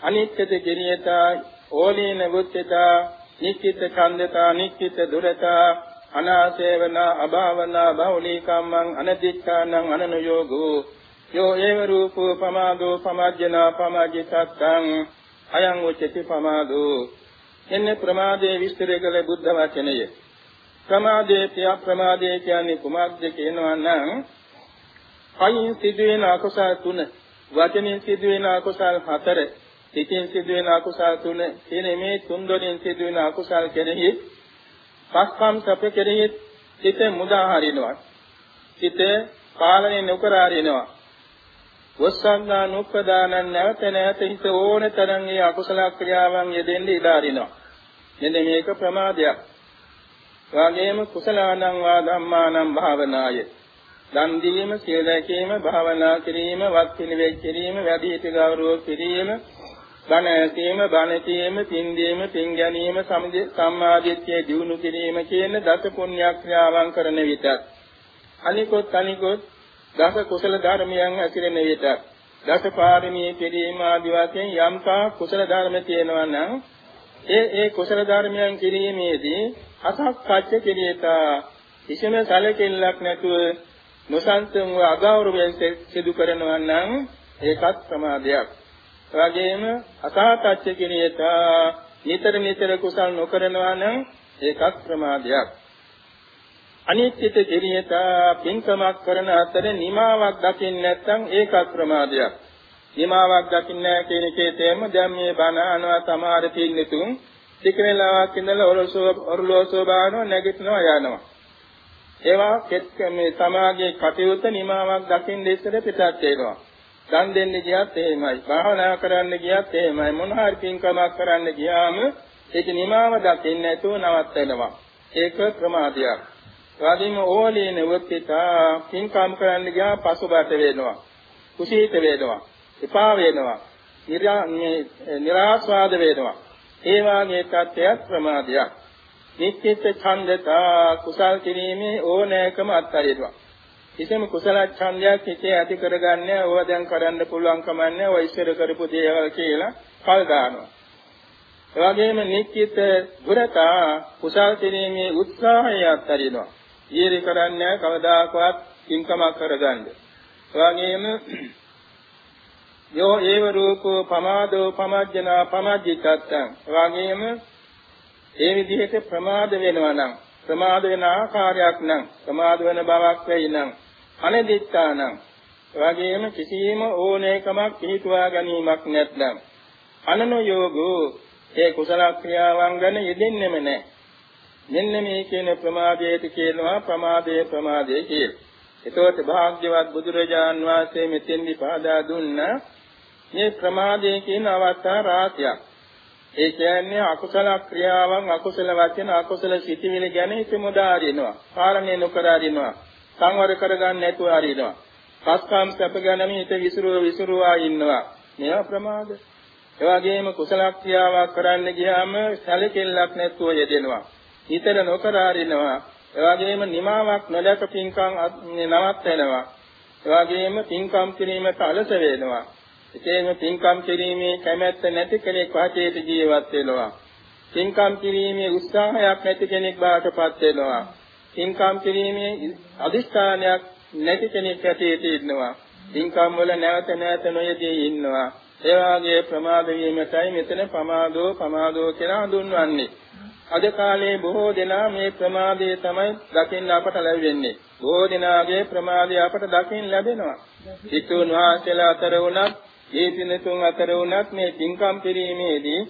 අනිත්‍යද කිරියතා ඕලීන වුත්තතා නික්කිත ඡන්දතා නික්කිත දුරතා. අනාසේවන අභාවනා බෞලී කම්මං අනදිච්ඡානං අනනයෝගෝ. යෝ ඒව රූපෝ පමාදෝ පමජ්ජනා පමජ්ජිතත්තං අයං උච්චති පමාදෝ එන්නේ ප්‍රමාදයේ විස්තර කළ බුද්ධ වචනය ප්‍රමාදයේ තිය ප්‍රමාදයේ කියන්නේ කුමක්ද කියනවා නම් කයින් සිදුවෙන අකුසල තුන වචනෙන් සිදුවෙන අකුසල හතර සිතින් සිදුවෙන අකුසල තුන කියන මේ තුන් දොරින් සිදුවෙන අකුසල කෙරෙහි පස්කම් සැප කෙරෙහි සිත මුදා හරිනවා සිත පාලනය නොකර හරිනවා වස්සංගා නුප්පදානං නැවත නැවත හිත ඕන තරම් ඒ අකුසල ක්‍රියාවන් යෙදෙන්න ඉඩ අරිනවා මෙන්න මේක ප්‍රමාදයක්. වාගේම කුසලානං වා ධම්මානං භාවනාය. දන් දීම සිය දැකීම භාවනා කිරීම වත් පිළිවෙත් කිරීම වැඩි හිත ගෞරව කිරීම බණ ඇසීම බණ කීම පින් දීම පින් ගැනීම සම්මාදිට්ඨිය දිනු කිරීම කියන දස පුණ්‍ය ක්‍රියාවන් කරන විට අනිකොත් අනිකොත් දස කුසල ධර්මයන් ඇතිරෙන විට දස පාරමී කිරීම ආදී වශයෙන් යම්කා කුසල ධර්ම තියෙනවා නම් ඒ ඒ කුසල ධර්මයන් කිරීමේදී අසක්කච්ඡ කිරියතා කිසිම සැලකිල්ලක් නැතුව නොසන්සුන්ව අගෞරවයෙන් සිදු කරනවා නම් ඒකත් ප්‍රමාදයක්. එවැගේම අසහතච්ච කිරියතා නිතර නිතර කුසල් නොකරනවා නම් ඒකත් ප්‍රමාදයක්. අනිත්‍යත කිරියතා පින්කමක් කරන අතර නිමාවක් දකින්න නැත්නම් ඒකත් ප්‍රමාදයක්. නිමාවක් දකින්න කියන කේතේම දැන් මේ බණ අනවා සමහර පින්නතුන් ටික වෙලාවක් ඉඳලා ඔරලෝසෝ ඔරලෝසෝ බානවා නැගිටිනවා යනවා. ඒවා කෙත් මේ සමාජයේ කටයුත්ත නිමාවක් දකින්න ඉස්සර පිටත් වෙනවා. දන් දෙන්න ගියත් එහෙමයි. භාවනා කරන්න ගියත් එහෙමයි. මොන හරි පින්කමක් කරන්න ගියාම ඒක නිමාව දකින්න නැතුව නවත්වනවා. ඒක ප්‍රමාදයක්. වගේම ඕලීන වෘත්තිතා පින්කම් කරන්න ගියා පසුබට වෙනවා. කුසීත වෙනවා. එපා වෙනවා. නිරාස්වාද වෙනවා. ඒ වාගේ තත්ත්වයක් ප්‍රමාදයක්. නික්කිත ඡන්දතා කුසල් කිරීමේ ඕනෑකම අත්හරිනවා. කිසිම කුසල ඡන්දයක් හිතේ ඇති කරගන්නේ ඕවා දැන් කරන්න පුළුවන් කමන්නේ ඔය ඉස්සර කරපු දේවල් කියලා කල් දානවා. ඒ වගේම නික්කිත දුරතා කුසල් කිරීමේ උත්සාහය අත්හරිනවා. ඊරි කරන්නේ කවදාකවත් කිංකමක් කරගන්න. ඒ වගේම යෝ ඒව රූපෝ පමාදෝ පමජ්ජනා පමජ්ජිතත්තං එවාගෙම ඒ විදිහට ප්‍රමාද වෙනවා නම් ප්‍රමාද වෙන ආකාරයක් නම් ප්‍රමාද වෙන බවක් වෙයි නම් අනදිත්තානම් එවාගෙම කිසියම් ඕනෑකමක් පිළිතුවා ගැනීමක් නැත්නම් අනනෝයෝගෝ ඒ කුසල ක්‍රියාවන් ගැන යෙදෙන්නෙම නැහැ මෙන්න මේ කියන ප්‍රමාදයට කියනවා ප්‍රමාදයේ ප්‍රමාදයේ කියලා. එතකොට භාග්‍යවත් බුදුරජාන් වහන්සේ මෙතෙන්දි පහදා දුන්නා මේ ප්‍රමාදයේ කියන අවස්ථා රාශියක්. ඒ කියන්නේ අකුසල ක්‍රියාවන් අකුසල වචන අකුසල සිතිවිලි ගැන හිත මුදාරිනවා. කාරණේ නොකර අරිනවා. සංවර කරගන්න නැතුව අරිනවා. කස්කාම් සැප ගැනම හිත විසිරුව විසිරුවා ඉන්නවා. මේවා ප්‍රමාද. ඒ වගේම කුසල ක්‍රියාවක් කරන්න ගියාම සැලකිල්ලක් නැතුව යෙදෙනවා. හිතර නොකර අරිනවා. ඒ වගේම නිමාවක් නොදක පින්කම් නවත්වනවා. ඒ වගේම පින්කම් කිරීමට අලස වෙනවා. එසේම පින්කම් කිරීමේ කැමැත්ත නැති කෙනෙක් වාචේත ජීවත් වෙනවා. පින්කම් කිරීමේ උත්සාහයක් නැති කෙනෙක් බාටපත් වෙනවා. පින්කම් කිරීමේ අදිෂ්ඨානයක් නැති කෙනෙක් ඇටේට ඉන්නවා. පින්කම් වල නැවත නැවත නොයදී ඉන්නවා. ඒ වාගේ ප්‍රමාද වීමටයි මෙතන ප්‍රමාදෝ ප්‍රමාදෝ කියලා හඳුන්වන්නේ. අද කාලේ බොහෝ දෙනා මේ ප්‍රමාදය තමයි දකින්න අපට ලැබෙන්නේ. බොහෝ දෙනාගේ ප්‍රමාදය අපට දකින්න ලැබෙනවා. සිතුන් වහන්සේලා අතර වුණත් ඒ පිනතුන් අතර වුණත් මේ පින්කම් කිරීමේදී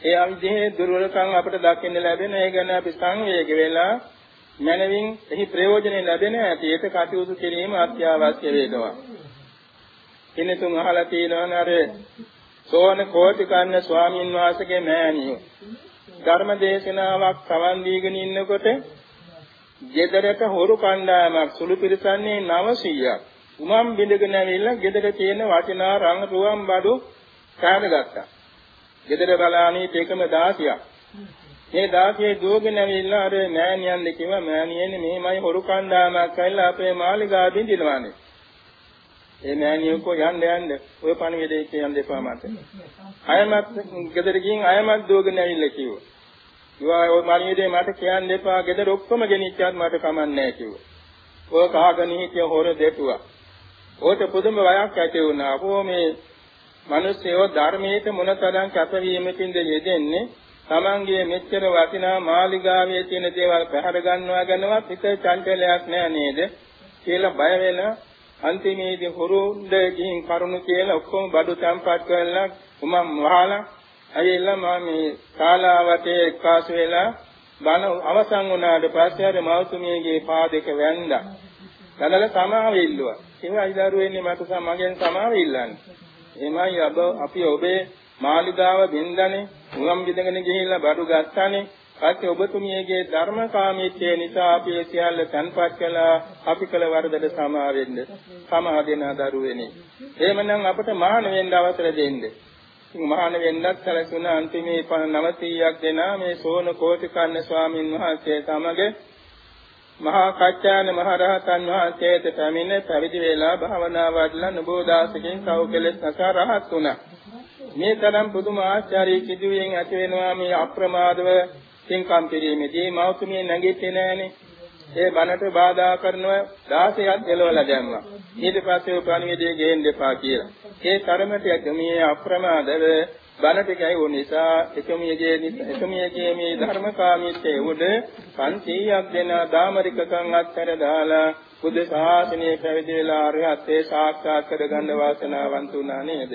ඒ අවිදේ දුර්වලකම් අපට දකින්න ලැබෙන ඒ ගැන අපි සංවේග වෙලා මනවින් එහි ප්‍රයෝජනෙ ලැබෙන ඇති ඒක කටයුතු කිරීම අත්‍යවශ්‍ය වේදවා. පිනතුන් අහලා තියෙනවා අර සෝන කෝටිකන්න ස්වාමීන් වහන්සේගේ මෑණියෝ ධර්ම දේශනාවක් සවන් දීගෙන ඉන්නකොට ගෙදරට හොරු කණ්ඩායමක් සුළු පිරිසන්නේ 900ක් උමම් බිඳගෙන ඇවිල්ලා ගෙදර තියෙන වටිනා රංග රුවන් බඩු කාඩගත්තා. ගෙදර බලානේ ඒකම 16ක්. මේ දාසියේ දුවගෙන ඇවිල්ලා අර මෑණියන් කිව්වා මෑණියනේ මෙහෙමයි හොරු කණ්ඩායමක් ඇවිල්ලා අපේ මාලිගාව බින්දිනවානේ. ඒ මෑණියෝ කෝ යන්න යන්න ඔය පණිවිඩේ කියන්න දෙපා මට. අයමත් ගෙදර ගින් අයමත් දුවගෙන ඇවිල්ලා කිව්වා. "ඉවා ඔය පණිවිඩේ මට කියන්න දෙපා ගෙදර ඔක්කොම ගෙනිච්චාත් මට කමන්නේ නැහැ" කිව්වා. ඔය කහගෙන හිටිය හොර දෙටුවා. ඕට පුදුම වයක් ඇති වුණා. අපෝ මේ මිනිස්සුયો ධර්මයේ මොනතරම් කැපවීමකින්ද යෙදෙන්නේ තමන්ගේ මෙච්චර වටිනා මාලිගාවේ තියෙන දේවල් පැහැර ගන්නවා ගැනවත් හිත චංචලයක් නෑ නේද කියලා බය වෙලා අන්තිමේදී හොරුන්ද ගිහින් කරුණු කියලා ඔක්කොම බඩු තැම්පත් කරලා උමම් වහලා ඇවිල්ලා මම මේ ශාලාවතේ එක්කාසු වෙලා බණ අවසන් වුණාට පස්සේ අර මෞතුමියගේ පාදයක වැන්දා. දැනලා සමාව ඉල්ලුවා. ඒවා ඉදාරු වෙන්නේ මට මගෙන් සමාව ඉල්ලන්නේ. එමයි අපි ඔබේ මාලිගාව බින්දනේ උගම් බිඳගෙන ගිහිල්ලා බඩු ගත්තානේ පස්සේ ඔබතුමියගේ ධර්මකාමීත්වය නිසා අපි ඒ සියල්ල තන්පත් කළා. අපි කළ වරදට සමා වෙන්න සමා දෙන දරුවෙනි එහෙමනම් අපට මහාන වෙන්න අවසර දෙන්න. ඉතින් මහාන වෙන්නත් සැලසුණ. අන්තිමේ 900ක් දෙනා මේ සෝන කෝටිකන්න ස්වාමින් වහන්සේ සමග මහා කච්චාන මහරහතන් වහන්සේට පැමිණ පැවිදි වෙලා භාවනා වඩලා නබෝදාසකින් කව් කෙලෙස් නැසා රහත් වුණා. මේ තරම් පුදුම ආශ්චර්ය කිදුවෙන් ඇති වෙනවා මේ අප්‍රමාදව පින්කම් කිරීමේදී මෞතුමිය නැගිටින්නේ නැහනේ. ඒ බණට බාධා කරනව 16ක් එලවලා දැම්මා. ඊට පස්සේ උපණිවිදයේ ගේන්න එපා කියලා. ඒ තරමට මේ අප්‍රමාදව බණට ගැයුව නිසා එකමියගේ එකමියගේ මේ ධර්මකාමීත්වයේ උඩ 500ක් දෙන දාමරිකකම් අත්තර දාලා බුද්ධ ශාසනය පැවිදි වෙලා අරහත්ත්වේ සාක්ෂාත් කරගන්න වාසනාවන්ත වුණා නේද?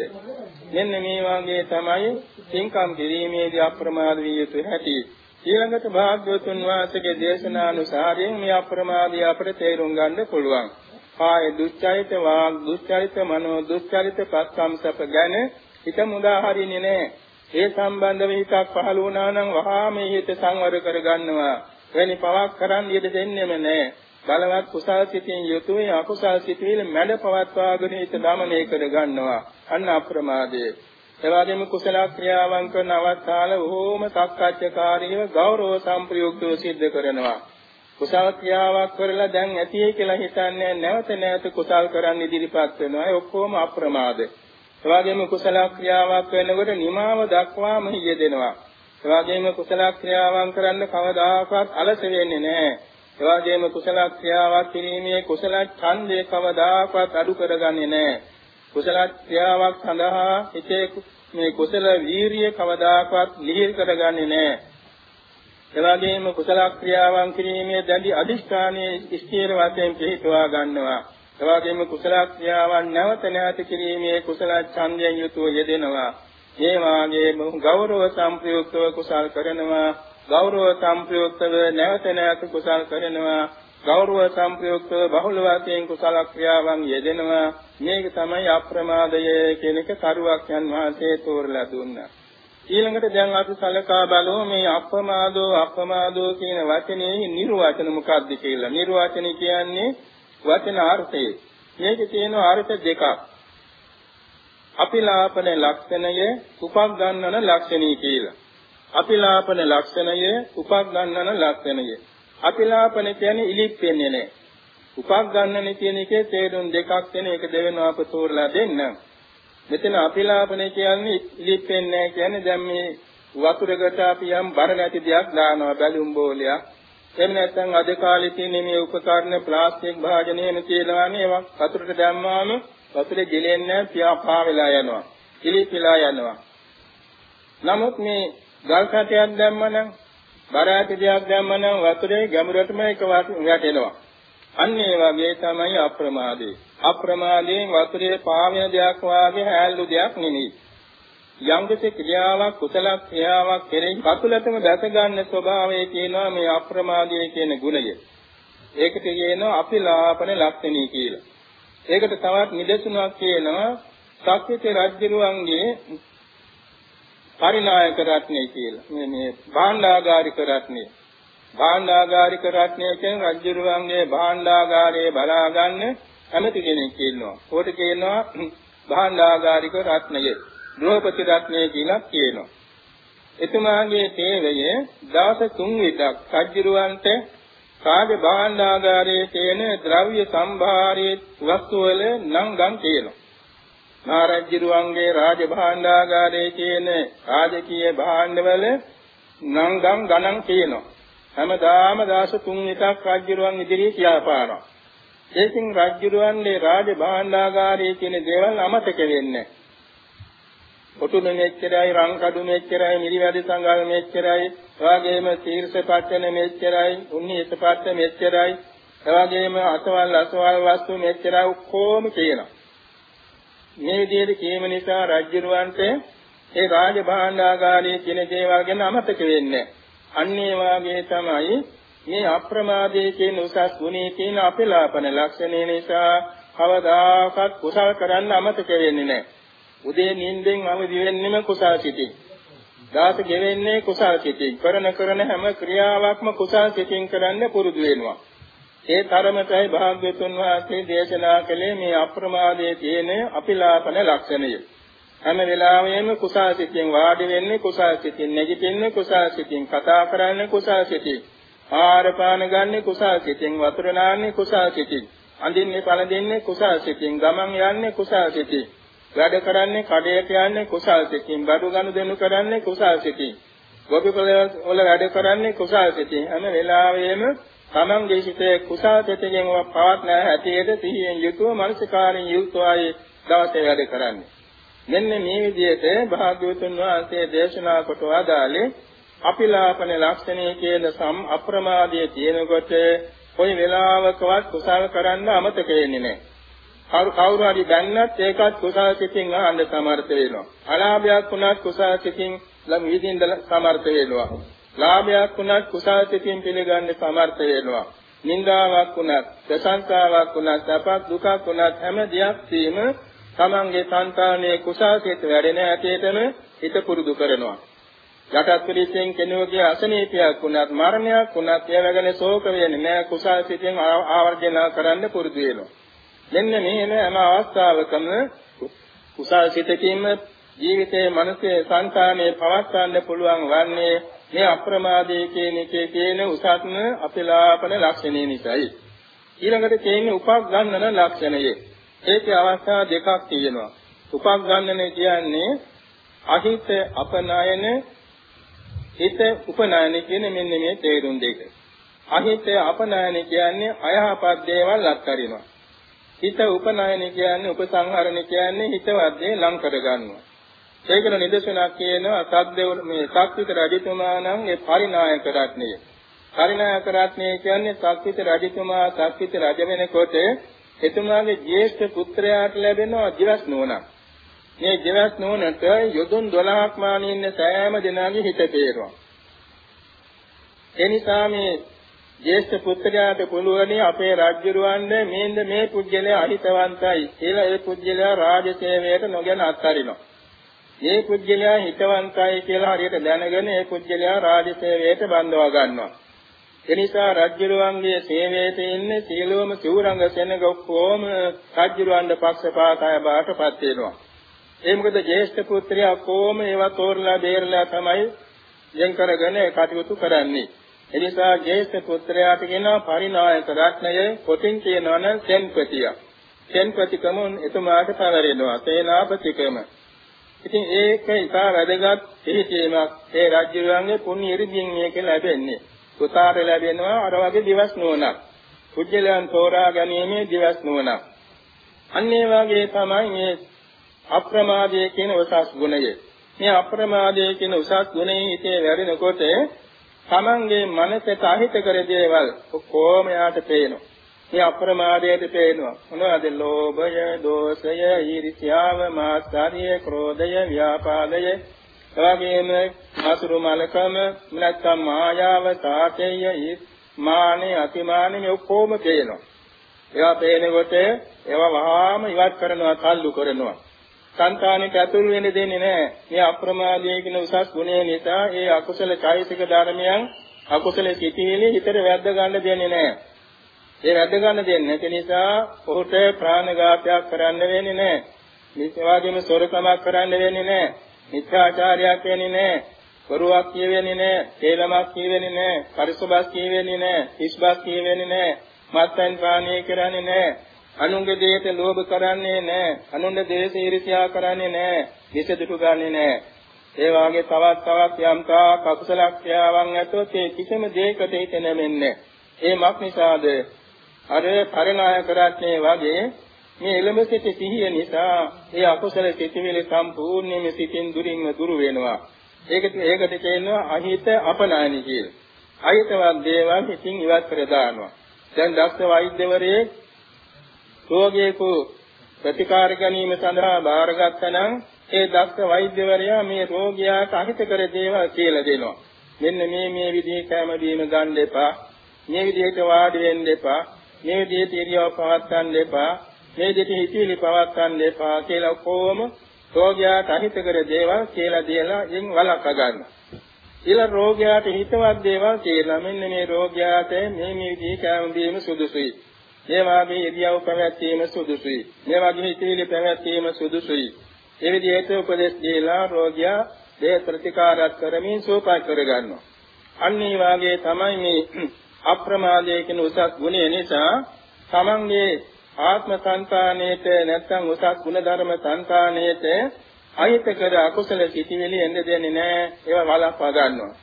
මෙන්න මේ වාගේ තමයි පින්කම් කිරීමේදී අප්‍රමාද විය යුතු හැටි. ඊළඟට භාග්‍යවතුන් වහන්සේගේ දේශනානුසාරයෙන් මේ අප්‍රමාදී අපට තේරුම් ගන්න පුළුවන්. කාය දුස්චරිත වාග් දුස්චරිත මනෝ දුස්චරිත පස්සම්සප ගැන හිත මුදා හරින්නේ නැහැ. ඒ සම්බන්ධව හිතක් පහළ වුණා නම් වහා මේ හිත සංවර කරගන්නවා. වෙනි පවක් කරන්න ඉඩ දෙන්නෙම නැහැ. බලවත් කුසල් සිතින් යුතුව අකුසල් සිතිවිල මැඩ පවත්වාගෙන හිත දමනය කරගන්නවා. අන්න අප්‍රමාදයේ එවාගෙම කුසල ක්‍රියාවන් කරන අවස්ථාවල බොහෝම සක්කාච්ඡකාරීව ගෞරව සම්ප්‍රයුක්තව සිද්ධ කරනවා. කුසල ක්‍රියාවක් කරලා දැන් ඇතියි කියලා හිතන්නේ නැවත නැවත කුසල් කරන්න ඉදිරිපත් වෙනවා. ඒ ඔක්කොම අප්‍රමාද. එවාගෙම කුසල ක්‍රියාවක් වෙනකොට නිමාව දක්වාම යෙදෙනවා. එවාගෙම කුසල ක්‍රියාවන් කරන්න කවදාකවත් අලස වෙන්නේ නැහැ. එවාගෙම කුසල ක්‍රියාවක් කිරීමේ කුසල ඡන්දේ කවදාකවත් අඩු කරගන්නේ නැහැ. කුසල ක්‍රියාවක් සඳහා හිතේ මේ කුසල වීරිය කවදාකවත් ලිහිල් කරගන්නේ නැහැ. එවාගෙම කුසල ක්‍රියාවන් කිරීමේ දැඩි අදිෂ්ඨානයේ ස්ථීර වශයෙන් පිළිපවා ගන්නවා. එවාගෙම කුසල ක්‍රියාවන් නැවත නැවත කිරීමේ කුසල ඡන්දයෙන් යුතුව යෙදෙනවා. මේ වාගේම ගෞරව සම්ප්‍රයුක්තව කුසල් කරනවා. ගෞරව සම්ප්‍රයුක්තව නැවත නැවත කුසල් කරනවා. ගෞරව සම්ප්‍රයුක්තව බහුල වශයෙන් කුසල ක්‍රියාවන් යෙදෙනවා. මේක තමයි අප්‍රමාදය කියන එක කරුවක්යන් වහන්සේ තෝරලා දුන්නා. ඊළඟට දැන් අපි සලකා බලමු මේ අප්‍රමාදෝ අප්‍රමාදෝ කියන වචනේ නිර්වචන මොකක්ද කියලා. නිර්වචන කියන්නේ වචන අර්ථය. මේකේ තියෙන අර්ථ දෙකක්. අපිලාපන ලක්ෂණය උපග්ගන්නන ලක්ෂණී කියලා. අපිලාපන ලක්ෂණය උපග්ගන්නන ලක්ෂණය. අපිලාපන කියන්නේ ඉලිප්පෙන්නේ නැහැ. උපග්ගන්නන කියන එකේ තේරුම් දෙකක් වෙන එක දෙවෙනව අප තෝරලා දෙන්න. මෙතන අපිලාපන කියන්නේ ඉලිප්පෙන්නේ කියන්නේ දැන් මේ වතුරකට අපි යම් බර නැති දෙයක් දානවා බැලුම් බෝලයක්. එහෙම නැත්නම් අද කාලේ තියෙන මේ උපකරණ ප්ලාස්ටික් භාජනයේම තියෙනවානේ ඒවා වතුරට දැම්මාම වතුරේ ගිලෙන්නේ පියාපා වෙලා යනවා. ඉලිපිලා යනවා. නමුත් මේ ගල් කටයක් දැම්මනම් බර ඇති දෙයක් දැම්මනම් වතුරේ ගැඹුරටම ඒක වැටෙනවා. අන්න ඒ වගේ තමයි අප්‍රමාදේ. අප්‍රමාදයෙන් වතුරේ පාවෙන දෙයක් වාගේ හැල්ලු දෙයක් නෙමෙයි. යම්කිසි ක්‍රියාවක් කුසල ක්‍රියාවක් කෙරෙහි කතුලතම දැක ගන්න ස්වභාවය කියනවා මේ අප්‍රමාදයේ කියන ගුණය. ඒකට කියනවා අපිලාපන ලක්ෂණී කියලා. ඒකට තවත් නිදසුනක් කියනවා සක්විති රජුරුවන්ගේ පරිනායක රත්නය කියලා. මේ මේ භාණ්ඩාගාරික රත්නය. භාණ්ඩාගාරික රත්නය කියන්නේ රජුරුවන්ගේ භාණ්ඩාගාරයේ බලා ගන්න කැමති කෙනෙක් ඉන්නවා. උකට කියනවා භාණ්ඩාගාරික රත්නය. ගෘහපති රත්නය කියලා කියනවා. එතුමාගේ තේවය දවස් තුන් විටක් රජුරවන්ට කාග භාණ්ඩාගාරයේ තියෙන ද්‍රව්‍ය සම්භාරයේ වස්තු වල නම් ගම් තියෙනවා. මහරජුරුවන්ගේ රාජ භාණ්ඩාගාරයේ තියෙන රාජකීය භාණ්ඩවල නම් ගම් ගණන් තියෙනවා. හැමදාම දාස තුන් විටක් රජුරුවන් ඉදිරියේ කියාපානවා. ඒකින් රජුරුවන්ගේ රාජ භාණ්ඩාගාරයේ තියෙන දේවල් අමතක වෙන්නේ නැහැ. කොටුන මෙච්චරයි රන් කඩු මෙච්චරයි මිරිවැඩි සංගල් මෙච්චරයි එවාගෙම තීර්ථ පත්තන මෙච්චරයි උන්නීස පත්ත මෙච්චරයි එවාගෙම අසවල් අසවල් වස්තු මෙච්චරයි කොහොම කියනවා මේ විදිහට කීම නිසා රජුරවන්ට ඒ රාජ භාණ්ඩාගාරයේ කියන දේවල් ගැන අමතක වෙන්නේ අන්නේ වාගේ තමයි මේ අප්‍රමාදයේ කියන උසස් ගුණයේ තියෙන අපලාපන ලක්ෂණය නිසා කවදාකවත් කුසල කරන්න අමතක වෙන්නේ නැහැ උදේ නිින්දෙන් අවදි වෙන්නෙම කුසල් සිතින්. දාස ගෙවෙන්නේ කුසල් සිතින්. කරන කරන හැම ක්‍රියාවක්ම කුසල් සිතින් කරන්න පුරුදු වෙනවා. ඒ තරමටයි භාග්‍යතුන් වහන්සේ දේශනා කළේ මේ අප්‍රමාදයේ තියෙන අපිලාපන ලක්ෂණය. හැම වෙලාවෙම කුසල් සිතින් වාඩි වෙන්නේ කුසල් සිතින් නැගිටින්නේ කුසල් සිතින් කතා කරන්නේ කුසල් සිතින් ආහාර පාන ගන්නේ කුසල් සිතින් වතුර නාන්නේ කුසල් සිතින් අඳින්නේ පළඳින්නේ කුසල් සිතින් ගමන් යන්නේ කුසල් සිතින් වැඩ කරන්නේ කඩේට යන්නේ කුසල් සිතින් බඩු ගනුදෙනු කරන්නේ කුසල් සිතින් ගොවිපළ වල වැඩ කරන්නේ කුසල් සිතින් හැම වෙලාවෙම තමන්ගේ සිතේ කුසල් සිතෙන් පවත්න හැටියට සිහියෙන් යුතුව මනසකාරයෙන් යුතුවයි දවසේ වැඩ කරන්නේ මෙන්න මේ විදිහට භාග්‍යවතුන් වහන්සේ දේශනා කොට වදාළේ අපිලාපන ලක්ෂණය කියන සම් අප්‍රමාදයේ තියෙනකොට කොයි වෙලාවකවත් කුසල් කරන්න අමතක වෙන්නේ නැහැ කවුරු හරි දැන්නත් ඒකත් කුසල සිතින් අහන්න සමර්ථ වෙනවා. අලාභයක් වුණත් කුසල සිතින් ළඟ විදින්න සමර්ථ වෙනවා. ලාභයක් වුණත් කුසල සිතින් පිළිගන්න සමර්ථ වෙනවා. නින්දාවක් වුණත්, ප්‍රශංසාවක් වුණත්, සපක් දුකක් වුණත් හැම දෙයක් සීම තමන්ගේ సంతානයේ කුසල සිත වැඩෙන ඇටේටම හිත පුරුදු කරනවා. යටත් පිළිසෙන් කෙනෙකුගේ අසනීපයක් වුණත් මරණයක් වුණත් ඒ වගේන ශෝක වෙන්නේ නැහැ කුසල සිතෙන් ආවර්ජන කරන්න පුරුදු වෙනවා. මෙන්න මේ හැම අවස්ථාවකම කුසල් සිතකින්ම ජීවිතයේ මනසේ සංකාමයේ පවත්වන්න පුළුවන් වන්නේ මේ අප්‍රමාදයේ කියන එකේ තියෙන උසස්ම අපලාපන ලක්ෂණය නිසායි. ඊළඟට තියෙන්නේ උපග්ගන්නන ලක්ෂණය. ඒකේ අවස්ථා දෙකක් තියෙනවා. උපග්ගන්නන කියන්නේ අහිත අපනායන හිත උපනායන කියන මෙන්න මේ තේරුම් දෙක. අහිත අපනායන කියන්නේ අයහපත් දේවල් අත්හරිනවා. හිත උපනයන කියන්නේ උපසංහරණ කියන්නේ හිතවත් දේ ලං කර ගන්නවා. ඒකන නිදර්ශනක් කියනවා සද්දේව මේ සක්විත රජතුමා නම් ඒ පරිනායක රත්නය. පරිනායක රත්නය කියන්නේ සක්විත රජතුමා සක්විත රජ වෙනකොට එතුමාගේ ජේෂ්ඨ පුත්‍රයාට ලැබෙනවා දිවස් නෝනක්. මේ දිවස් නෝනට යොදුන් 12ක් මාන ඉන්න සෑම දෙනාගේ හිත තේරෙනවා. එනිසා මේ ජේෂ්ඨ පුත්‍රයාට පුළුවනි අපේ රාජ්‍යරුවන්ට මේන්ද මේ පුජ්‍යලයා අහිතවන්තයි කියලා ඒ පුජ්‍යලයා රාජසේවයට නොගෙන අත්හරිනවා. මේ පුජ්‍යලයා හිතවන්තයි කියලා හරියට දැනගෙන ඒ පුජ්‍යලයා රාජසේවයට බඳවා ගන්නවා. එනිසා රාජ්‍යරුවන්ගේ සේවයේ ඉන්නේ සියලුම සිවුරංග සෙනග ඔක්කොම රාජ්‍යරුවන්ගේ පක්ෂපාතය බාටපත් වෙනවා. ඒ මොකද ජේෂ්ඨ පුත්‍රයා කොහොම ඒවා තෝරලා බේරලා තමයි යෙන් කරගෙන කටයුතු කරන්නේ. එනිසා ජේෂ්ඨ පුත්‍රයාට කියනවා පරිනායක රත්නය කොටින් කියනවා නම් සෙන්පතිය. සෙන්පතිකම එතුමාට පවරෙනවා සේනාපතිකම. ඉතින් ඒක ඉතා වැදගත් පිළිචීමක් ඒ රාජ්‍යයන්ගේ පුණ්‍ය ඉරිදීන් මේක ලැබෙන්නේ. පුතාට ලැබෙනවා අර වගේ දිවස් නුවණක්. කුජලයන් තෝරා ගැනීමේ දිවස් නුවණක්. අන්නේ වාගේ තමයි මේ අප්‍රමාදයේ කියන උසස් ගුණය. මේ අප්‍රමාදයේ කියන උසස් ගුණයේ හිතේ වැඩෙනකොට තමන්ගේ මනසට අහිත කර දේවල් කොහොම යාට පේනවා. මේ අප්‍රමාදයට පේනවා. මොනවද? ලෝභය, දෝෂය, ඊර්ෂ්‍යාව, මාත්‍යාරිය, ක්‍රෝධය, ව්‍යාපාදය, එවැගේම අසුරු මලකම, නැත්නම් මායාව, තාඨය, මානෙ, අතිමානෙ මේ ඔක්කොම පේනවා. ඒවා පේනකොට ඒවා වහාම ඉවත් කරනවා, තල්ලු කරනවා. සංකාණයට ඇතුල් වෙන්න දෙන්නේ නැහැ. මේ අප්‍රමාදයේ කියන උසස් ගුණය නිසා ඒ අකුසල චෛතසික ධර්මයන් අකුසල සිටිවිලි හිතට වැද්ද ගන්න දෙන්නේ නැහැ. ඒ වැද්ද ගන්න දෙන්නේ නැති නිසා ඔහුට ප්‍රාණඝාතයක් කරන්න වෙන්නේ නැහැ. මේ වගේම සොරකමක් කරන්න වෙන්නේ නැහැ. මිත්‍යාචාරයක් වෙන්නේ නැහැ. වරුවක් කියවෙන්නේ නැහැ, තේලමක් කියවෙන්නේ නැහැ, පරිසබස් කියවෙන්නේ නැහැ, හිස්බස් කියවෙන්නේ නැහැ, මත්පැන් පානය කරන්නේ නැහැ, අනුන්ගේ දේට ලෝභ කරන්නේ නැහැ, අනුන්ගේ දේශ ඊර්ෂ්‍යා කරන්නේ නැහැ, විසදුටු ගන්නෙ නැහැ. ඒ වාගේ තවත් තවත් යම්කා කකුසල ක්‍රියාවන් ඇතොත් ඒ කිසිම දෙයකට හිත නැමෙන්නේ. ඒ මක් නිසාද අර පරිණායක රත්නේ වගේ මේ එළඹ සිට සිහිය නිසා ඒ අකුසල සිතිවිලි සම්පූර්ණයෙන්ම සිතින් දුරින්ම දුරු වෙනවා. ඒකට ඒකට කියනවා අහිත අපනානි කියලා. අහිතවත් දේවල් හිතින් ඉවත් කර දානවා. දැන් දක්ෂ වෛද්‍යවරයෙ රෝගියෙකු ප්‍රතිකාර ගැනීම සඳහා බාරගත්තා නම් ඒ දක්ෂ වෛද්‍යවරයා මේ රෝගියාට අහිත කර දේවල් කියලා දෙනවා. මෙන්න මේ මේ විදිහේ කැම දීම ගන්න එපා. මේ විදිහට වාඩි වෙන්න එපා. මේ විදිහට ඉරියව් පවත්වන්න එපා. මේ විදිහට හිතවිලි පවත්වන්න එපා කියලා කොහොම රෝගියාට අහිත කර දේවල් කියලා දෙලා ඉන් වළක්වා ගන්නවා. ඊළඟ රෝගියාට හිතවත් දේවල් කියලා මෙන්න මේ රෝගියාට මේ මේ විදිහේ කැම දීම සුදුසුයි. මේ වාගේ ඉරියව් පැවැත්වීම සුදුසුයි. මේ වාගේ හිතවිලි පැවැත්වීම සුදුසුයි. ඒ විදිහට උපදෙස් දීලා රෝගියා දේ ප්‍රතිකාරات කරමින් සුවපත් කරගන්නවා. අන්න ඒ වාගේ තමයි මේ අප්‍රමාදයේ කියන උසස් ගුණය නිසා තමන්ගේ ආත්ම සංකාණයට නැත්නම් උසස් ගුණ ධර්ම සංකාණයට අහිත කර අකුසල සිටිවිලි එන්න දෙන්නේ නැහැ. ඒවා වළක්වා ගන්නවා.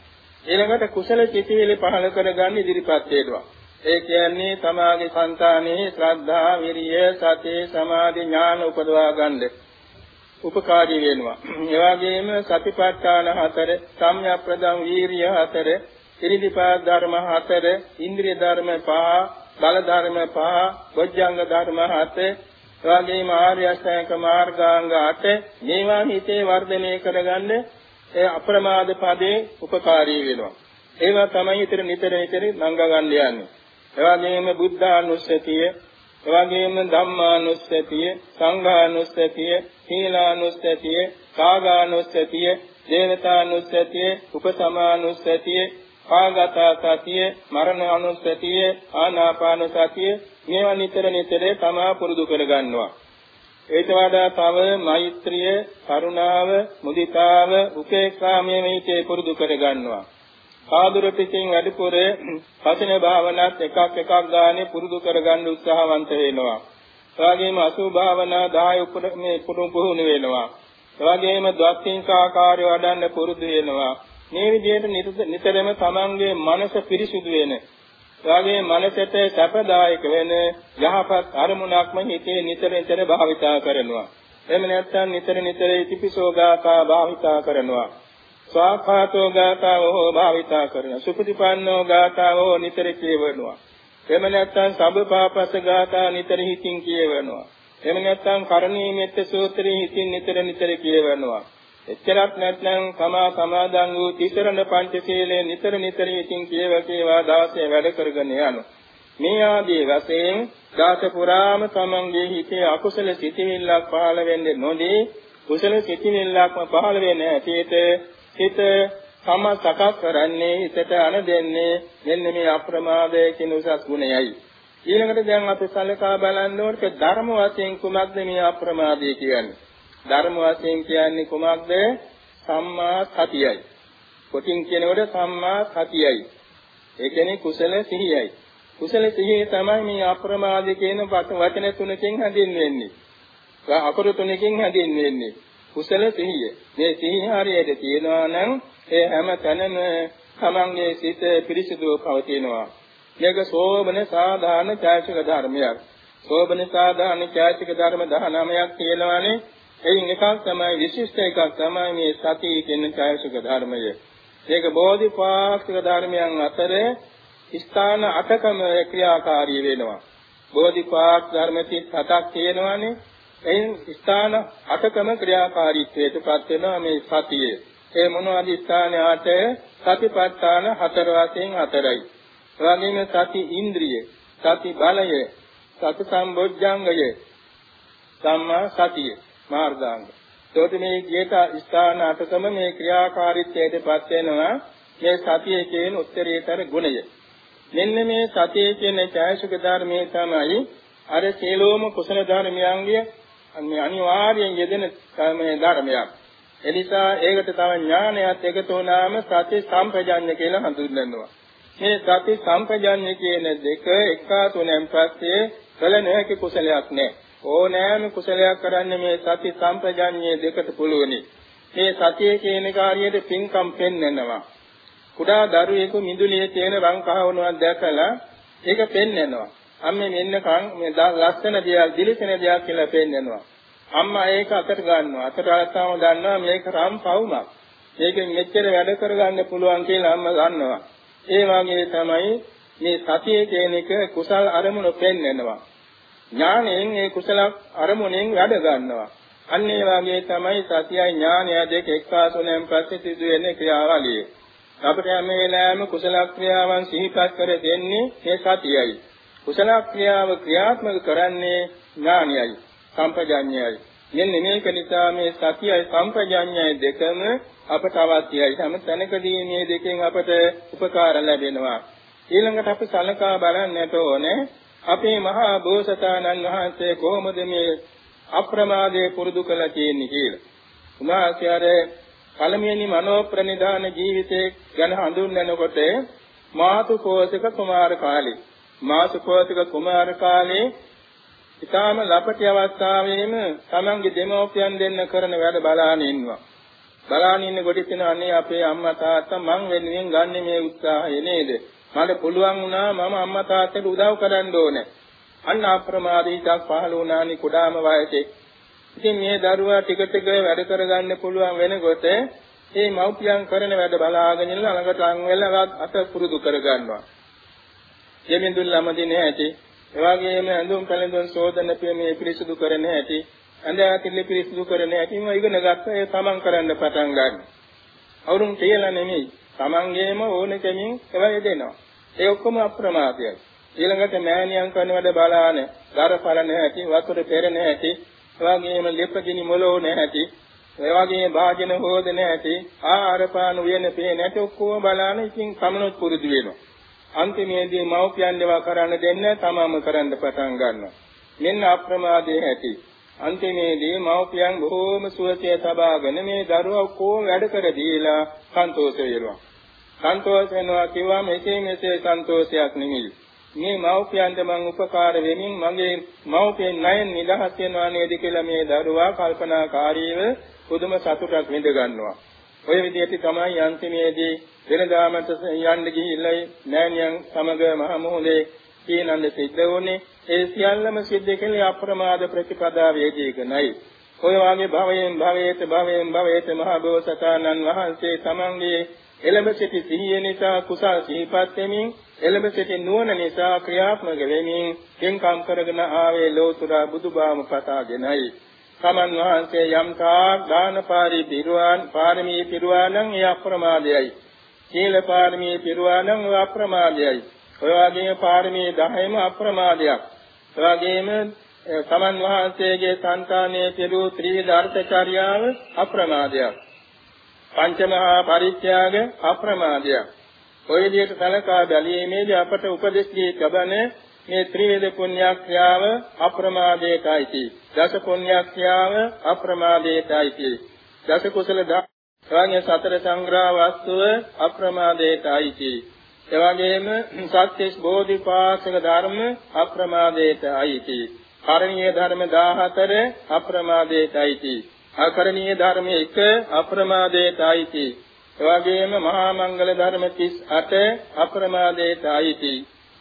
ඊළඟට කුසල සිටිවිලි පහල කරගන්න ඉදිරිපත් වෙනවා ඒ කියන්නේ තමාගේ සංකාණයේ ශ්‍රද්ධා විරිය සති සමාධි ඥාන උපදවා ගන්න. උපකාරී වෙනවා. ඒ වගේම සතිපට්ඨාන හතර සම්‍යක් ප්‍රදම් වීරිය හතර ඉරිදිපාද ධර්ම හතර ඉන්ද්‍රිය ධර්ම පහ බල ධර්ම පහ, බොජ්ජංග ධර්ම හත, එවාගේම ආර්ය අෂ්ටාංග මාර්ගාංග අට මේවා හිතේ වර්ධනය කරගන්න ඒ අප්‍රමාද පදේ උපකාරී වෙනවා. ඒවා තමයි ඊතර නිතර නිතර නංග ගන්න යන්නේ. එවාගේම බුද්ධානුස්සතිය, එවාගේම ධම්මානුස්සතිය, සංඝානුස්සතිය, සීලානුස්සතිය, කාගානුස්සතිය, දේවතානුස්සතිය, උපසමානුස්සතිය ආගත සතිය, මරණ අනුස්සතිය, ආනාපාන සතිය මේවා නිතර නිතර තමා පුරුදු කරගන්නවා. ඒට වඩා තව මෛත්‍රිය, කරුණාව, මුදිතාව, උපේක්ෂා මේ මේකේ පුරුදු කරගන්නවා. ආදුර පිටින් වැඩිපුර පසින භාවනාත් එකක් එකක් ගානේ පුරුදු කරගන්න උත්සාහවන්ත වෙනවා. එවාගෙම අසුභ භාවනා 10 උපර මේ පුරුදු වෙනවා. එවාගෙම ද්වත්තිංකාකාරය වඩන්න පුරුදු වෙනවා. මේ විදිහට නිතරම තමන්ගේ මනස පිරිසුදු වෙන එවාගේ මනසට සැපදායක වෙන යහපත් අරමුණක්ම හිතේ නිතර නිතර භාවිතා කරනවා. එහෙම නැත්නම් නිතර නිතර ඉතිපිසෝ ගාථා භාවිතා කරනවා. ස්වාඛාතෝ ගාථාවෝ භාවිතා කරනවා. සුපටිපන්නෝ ගාථාවෝ නිතර කියවනවා. එහෙම නැත්නම් සබ්බපාපස ගාථා නිතර හිතින් කියවනවා. එහෙම නැත්නම් කරණීය මෙත්ත සූත්‍රය හිතින් නිතර නිතර කියවනවා. එච්චරක් නැත්නම් තමා සමාදන් වූ තිසරණ පංචශීලයේ නිතර නිතර ඉතින් කියව කේවා දාසය වැඩ කරගෙන යනවා. මේ ආදී වශයෙන් දාස පුරාම තමන්ගේ හිතේ අකුසල සිතිවිල්ලක් පහළ වෙන්නේ නොදී කුසල සිතිවිල්ලක්ම පහළ වෙන්නේ ඇටියට හිත තම සකස් කරන්නේ හිතට අන දෙන්නේ මෙන්න මේ අප්‍රමාදයේ කියන උසස් ගුණයයි. ඊළඟට දැන් අපි සලකා බලන්න ඕනේ ධර්ම වශයෙන් කුමක්ද මේ අප්‍රමාදය කියන්නේ? ධර්ම වශයෙන් කියන්නේ කුමක්ද? සම්මා සතියයි. කොටින් කියනකොට සම්මා සතියයි. ඒ කියන්නේ කුසල සිහියයි. කුසල සිහිය තමයි මේ අප්‍රමාදී කියන වචන තුනකින් හැදින්වෙන්නේ. අකුරු තුනකින් හැදින්වෙන්නේ. කුසල සිහිය. මේ සිහිය හරියට තියනවා නම් ඒ හැම තැනම තමන්ගේ සිත පිරිසිදුව පවතිනවා. මේක සෝබන සාධාරණ චෛතසික ධර්මයක්. සෝබන සාධාරණ චෛතසික ධර්ම 19ක් කියලානේ එයින් එකක් තමයි විශිෂ්ට එකක් තමයි මේ සතිය කියන ඡායසුක ධර්මය. ඒක බෝධිපාක්ෂික ධර්මයන් අතර ස්ථාන අටකම ක්‍රියාකාරී වෙනවා. බෝධිපාක් ධර්ම 37ක් තියෙනවානේ. එයින් ස්ථාන අටකම ක්‍රියාකාරීත්වයට පත් වෙනවා මේ සතියේ. ඒ මොනවද ස්ථාන අට? සතිපට්ඨාන හතර වශයෙන් හතරයි. එවැගේම සති ඉන්ද්‍රිය, සති බලය, සති සම්බොජ්ජංගය, සම්මා සතිය මාර්ගාංග. ඒකට මේ ගියට ස්ථාන අටකම මේ ක්‍රියාකාරීත්වයටපත් වෙනවා මේ සතියේ කියන උත්තරීතර ගුණය. මෙන්න මේ සතියේ කියන ඡායසුක ධර්මයේ තමයි අර සීලෝම කුසල ධර්මයන්ගේ අනිවාර්යෙන් යෙදෙන මේ ධර්මයක්. එනිසා ඒකට තව ඥානයත් එකතු වුණාම සති සම්පජඤ්ඤ කියලා හඳුන්වනවා. මේ සති සම්පජඤ්ඤ කියන දෙක එකාතුනෙන් පස්සේ කල නොහැකි කුසලයක් නෑ. ඕනෑම කුසලයක් කරන්න මේ සති සම්පජඤ්ඤයේ දෙකට පුළුවනි. මේ සතියේ කියන කාර්යයේ පින්කම් පෙන්වනවා. කුඩා දරුවෙකු මිදුලේ තියෙන රන් කහවණුවක් දැකලා ඒක පෙන්වනවා. අම්මේ මෙන්න කන් මේ ලස්සන දෙයක් දිලිසෙන දෙයක් කියලා පෙන්වනවා. අම්මා ඒක අතට ගන්නවා. අතට අරතාම දන්නවා මේක රම් පවුමක්. මේකෙන් මෙච්චර වැඩ කරගන්න පුළුවන් කියලා අම්මා දන්නවා. ඒ වගේ තමයි මේ සතිය කියන එක කුසල් අරමුණු පෙන්වනවා. ඥාණයෙන් මේ කුසල අරමුණෙන් වැඩ ගන්නවා. අන්න ඒ වගේ තමයි සතියයි ඥානය දෙක එක්කාසුණෙන් පස්සේ සිදුවෙන ක්‍රියාවලිය. අපිට හැම වෙලාවෙම කුසල ක්‍රියාවන් සිහිපත් කර දෙන්නේ මේ සතියයි. කුසල ක්‍රියාව ක්‍රියාත්මක කරන්නේ ඥානයයි, සම්පජාඤ්ඤයයි. මෙන්න මේක නිසා මේ සතියයි සම්පජාඤ්ඤයයි දෙකම අපට අවශ්‍යයි. හැම තැනකදී මේ දෙකෙන් අපට උපකාර ලැබෙනවා. ඊළඟට අපි සලකා බලන්නට ඕනේ අපේ මහා බෝසතාණන් වහන්සේ කොහොමද මේ අප්‍රමාදයේ පුරුදු කළා කියන්නේ කියලා. උන්වහන්සේ අර පළමුවෙනි මනෝ ප්‍රනිධාන ජීවිතයේ ගැන හඳුන්වනකොට මාතු කෝසික කුමාර කාලේ මාතු කෝසික කුමාර කාලේ ඊටාම ලපටි අවස්ථාවේම තමන්ගේ දෙමෝපියන් දෙන්න කරන වැඩ බලාගෙන ඉන්නවා. බලාගෙන ඉන්න කොට ඉතින් අනේ අපේ අම්මා තාත්තා මං වෙනුවෙන් ගන්න මේ උත්සාහය නේද? මට පුළුවන් වුණා මම අම්මා තාත්තට උදව් කරන්න ඕනේ. අන්න අප්‍රමාදීටක් පහළ වුණානි කුඩාම වයසේ. ඉතින් මේ දරුවා ටික ටික වැඩ කරගන්න පුළුවන් වෙනකොට මේ මව්පියන් කරන වැඩ බලාගෙන ඉන්න ළඟට ලං වෙලා අත පුරුදු කරගන්නවා. දෙමින්දුන් ළමදින හැටි, එවාගෙම ඇඳුම් පැළඳුම් සෝදන පියමේ පිරිසුදු කරන හැටි, ඇඳ ඇතිලි පිරිසුදු කරන හැටිම ඉගෙන ගත්තා ඒ තමන් කරන්න පටන් ගන්නවා. අවුරුන් කියලා නෙමෙයි, තමන්ගේම ඕන කෙමින් ඒවා දෙනවා. ඒ ඔක්කොම අප්‍රමාදයයි. ඊළඟට මෑණියන් කරන වැඩ බලාන, දර පලන හැටි, වතුර පෙරන හැටි, එවාගෙම ලිපගිනි මොලෝන හැටි, එවාගෙම භාජන හොදන හැටි, ආහාර පාන උයන පේන හැටි ඔක්කොම බලාන ඉතින් කමනොත් පුරුදු වෙනවා. අන්තිමේදී මව්පියන් දේවා කරන්න දෙන්න තමම කරන්න පටන් ගන්නවා. මෙන්න අප්‍රමාදයේ හැටි. අන්තිමේදී මව්පියන් බොහෝම සුවසේ තබාගෙන මේ දරුවා කොහොම වැඩ කර දීලා සන්තෝෂ වෙනවා. සන්තෝෂ වෙනවා කිව්වම එසේ මෙසේ සන්තෝෂයක් නෙමෙයි. මේ මව්පියන්ට මම උපකාර වෙමින් මගේ මව්පියන් ණයෙන් නිදහස් වෙනවා නේද කියලා මේ දරුවා කල්පනාකාරීව පුදුම සතුටක් විඳ ගන්නවා. ඔය විදිහට තමයි අන්තිමේදී වෙනදාමට යන්න ගිහිල්ලා නෑනියන් සමග මහ මොහොතේ කියනන්න සිද්ධ වුණේ ඒ සියල්ලම සිද්ධ කළේ අප්‍රමාද ප්‍රතිපදාවේදී කනයි. ඔය වාගේ භවයෙන් භවයට භවයෙන් භවයට මහ බෝසතාණන් වහන්සේ තමන්ගේ එළඹ සිටි සිහිය නිසා කුසල් සිහිපත් වෙමින් එළඹ සිටි නුවණ නිසා ක්‍රියාත්මක වෙමින් කෙන්කම් කරගෙන ආවේ ලෝතුරා බුදුබාම පතාගෙනයි. සමන් වහන්සේ යම් තාක් දාන පාරී පිරුවාන් පාරමී පිරුවානම් ඒ අප්‍රමාදයයි. සීල පාරමී පිරුවානම් ඒ අප්‍රමාදයයි. ඔය වගේම පාරමී 10ම අප්‍රමාදයක්. ඒ වගේම සමන් වහන්සේගේ సంతානයේ පිරු ත්‍රිවිධ අර්ථචර්යාව අප්‍රමාදයක්. පංචමහා පරිත්‍යාග අප්‍රමාදයක්. ඔය විදිහට සලකා බැලීමේදී අපට උපදෙස් දී ලබන මේ ත්‍රිවිධ පුණ්‍යක්‍රියාව අප්‍රමාදයටයි. දස පුණ්‍යක්‍රියාව අප්‍රමාදයටයි. දස කුසල ධර්මයේ සතර සංග්‍රහ වස්තුව අප්‍රමාදයටයි. එවැගේම සත්‍යස් බෝධිපාසක ධර්ම අප්‍රමාදයටයි. කරණීය ධර්ම 14 අප්‍රමාදයටයි. අකරණීය ධර්ම 1 අප්‍රමාදයටයි. එවැගේම මහා මංගල ධර්ම 38 අප්‍රමාදයට අයිති.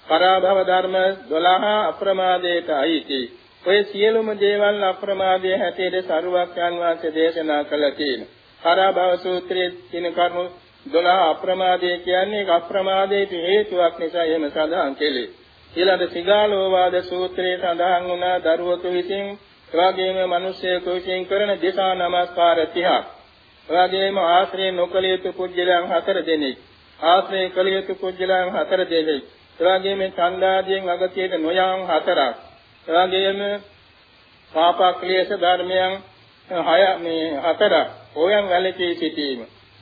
පරාභව ධර්ම 12 අප්‍රමාදයට අයිති. ඔය සියලුම දේවල් අප්‍රමාදයේ හැටියට සරුවක් යන වාසේ දේශනා කළා කියන. පරාභව සූත්‍රයේ තියෙන කරුණු 12 අප්‍රමාදයේ කියන්නේ අප්‍රමාදයට හේතුවක් නිසා එහෙම සඳහන් කෙලේ. ඊළඟ සිගාලෝවාද සූත්‍රයේ සඳහන් වුණා දරුවක විසින් එවාගේම මිනිසෙකු විසින් කරන දේශා නමස්කාර 30ක්. එවාගේම ආශ්‍රය නොකළ යුතු කුජලයන් හතර දෙනෙක්. ආශ්‍රය කළ යුතු කුජලයන් හතර දෙනෙක්. එවාගේම ඡන්දාදීන් අගතියට නොයන් හතරක්. එවාගේම පාපක්ලේශ ධර්මයන් හය මේ හතරක්. ඕයන් වැළකී සිටීම.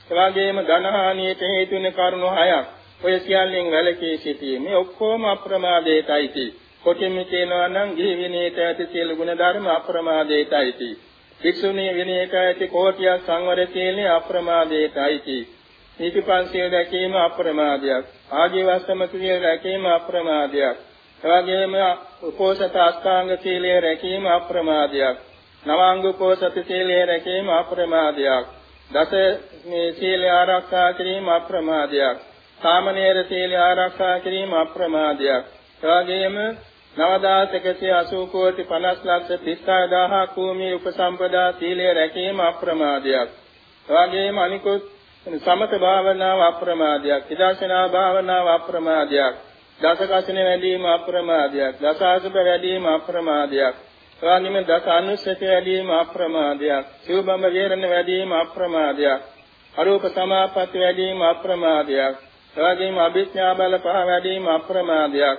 එවාගේම ධනහානියට හේතු වෙන කරුණු හයක්. ඔය සියල්ලෙන් වැළකී සිටීම. මේ ඔක්කොම අප්‍රමාදයටයි තියෙන්නේ. කොටින්ම කියනවා නම් ගිහි විනයට ඇති සියලු ගුණ ධර්ම අප්‍රමාදයටයි තියෙන්නේ. වික්ෂුණී විනයක ඇති කෝටියක් සංවර සීලේ අප්‍රමාදයටයි නීතිපන්සිය රැකීම අප්‍රමාදයක්. ආජීවස්සම සීල රැකීම අප්‍රමාදයක්. එවැගේම උපෝසත අෂ්ටාංග සීලය රැකීම අප්‍රමාදයක්. නවාංග උපෝසත සීලය රැකීම අප්‍රමාදයක්. දස මේ සීලය ආරක්ෂා කිරීම අප්‍රමාදයක්. සාමණේර සීලය ආරක්ෂා කිරීම අප්‍රමාදයක්. එවැගේම 9180 කෝටි 50 ලක්ෂ 36000 භූමි උපසම්පදා සීලය රැකීම අප්‍රමාදයක්. එවැගේම අනිකුත් සමත භාවනාව අප්‍රමාදයක්, විදර්ශනා භාවනාව අප්‍රමාදයක්, දස කසින වැඩිම අප්‍රමාදයක්, දස අසුබ වැඩිම අප්‍රමාදයක්, එවැගේම දස අනුස්සති වැඩිම අප්‍රමාදයක්, සිව්බඹ වේරණ වැඩිම අප්‍රමාදයක්, අරූප සමාපatti වැඩිම අප්‍රමාදයක්, එවැගේම අභිඥා බල පහ වැඩිම අප්‍රමාදයක්,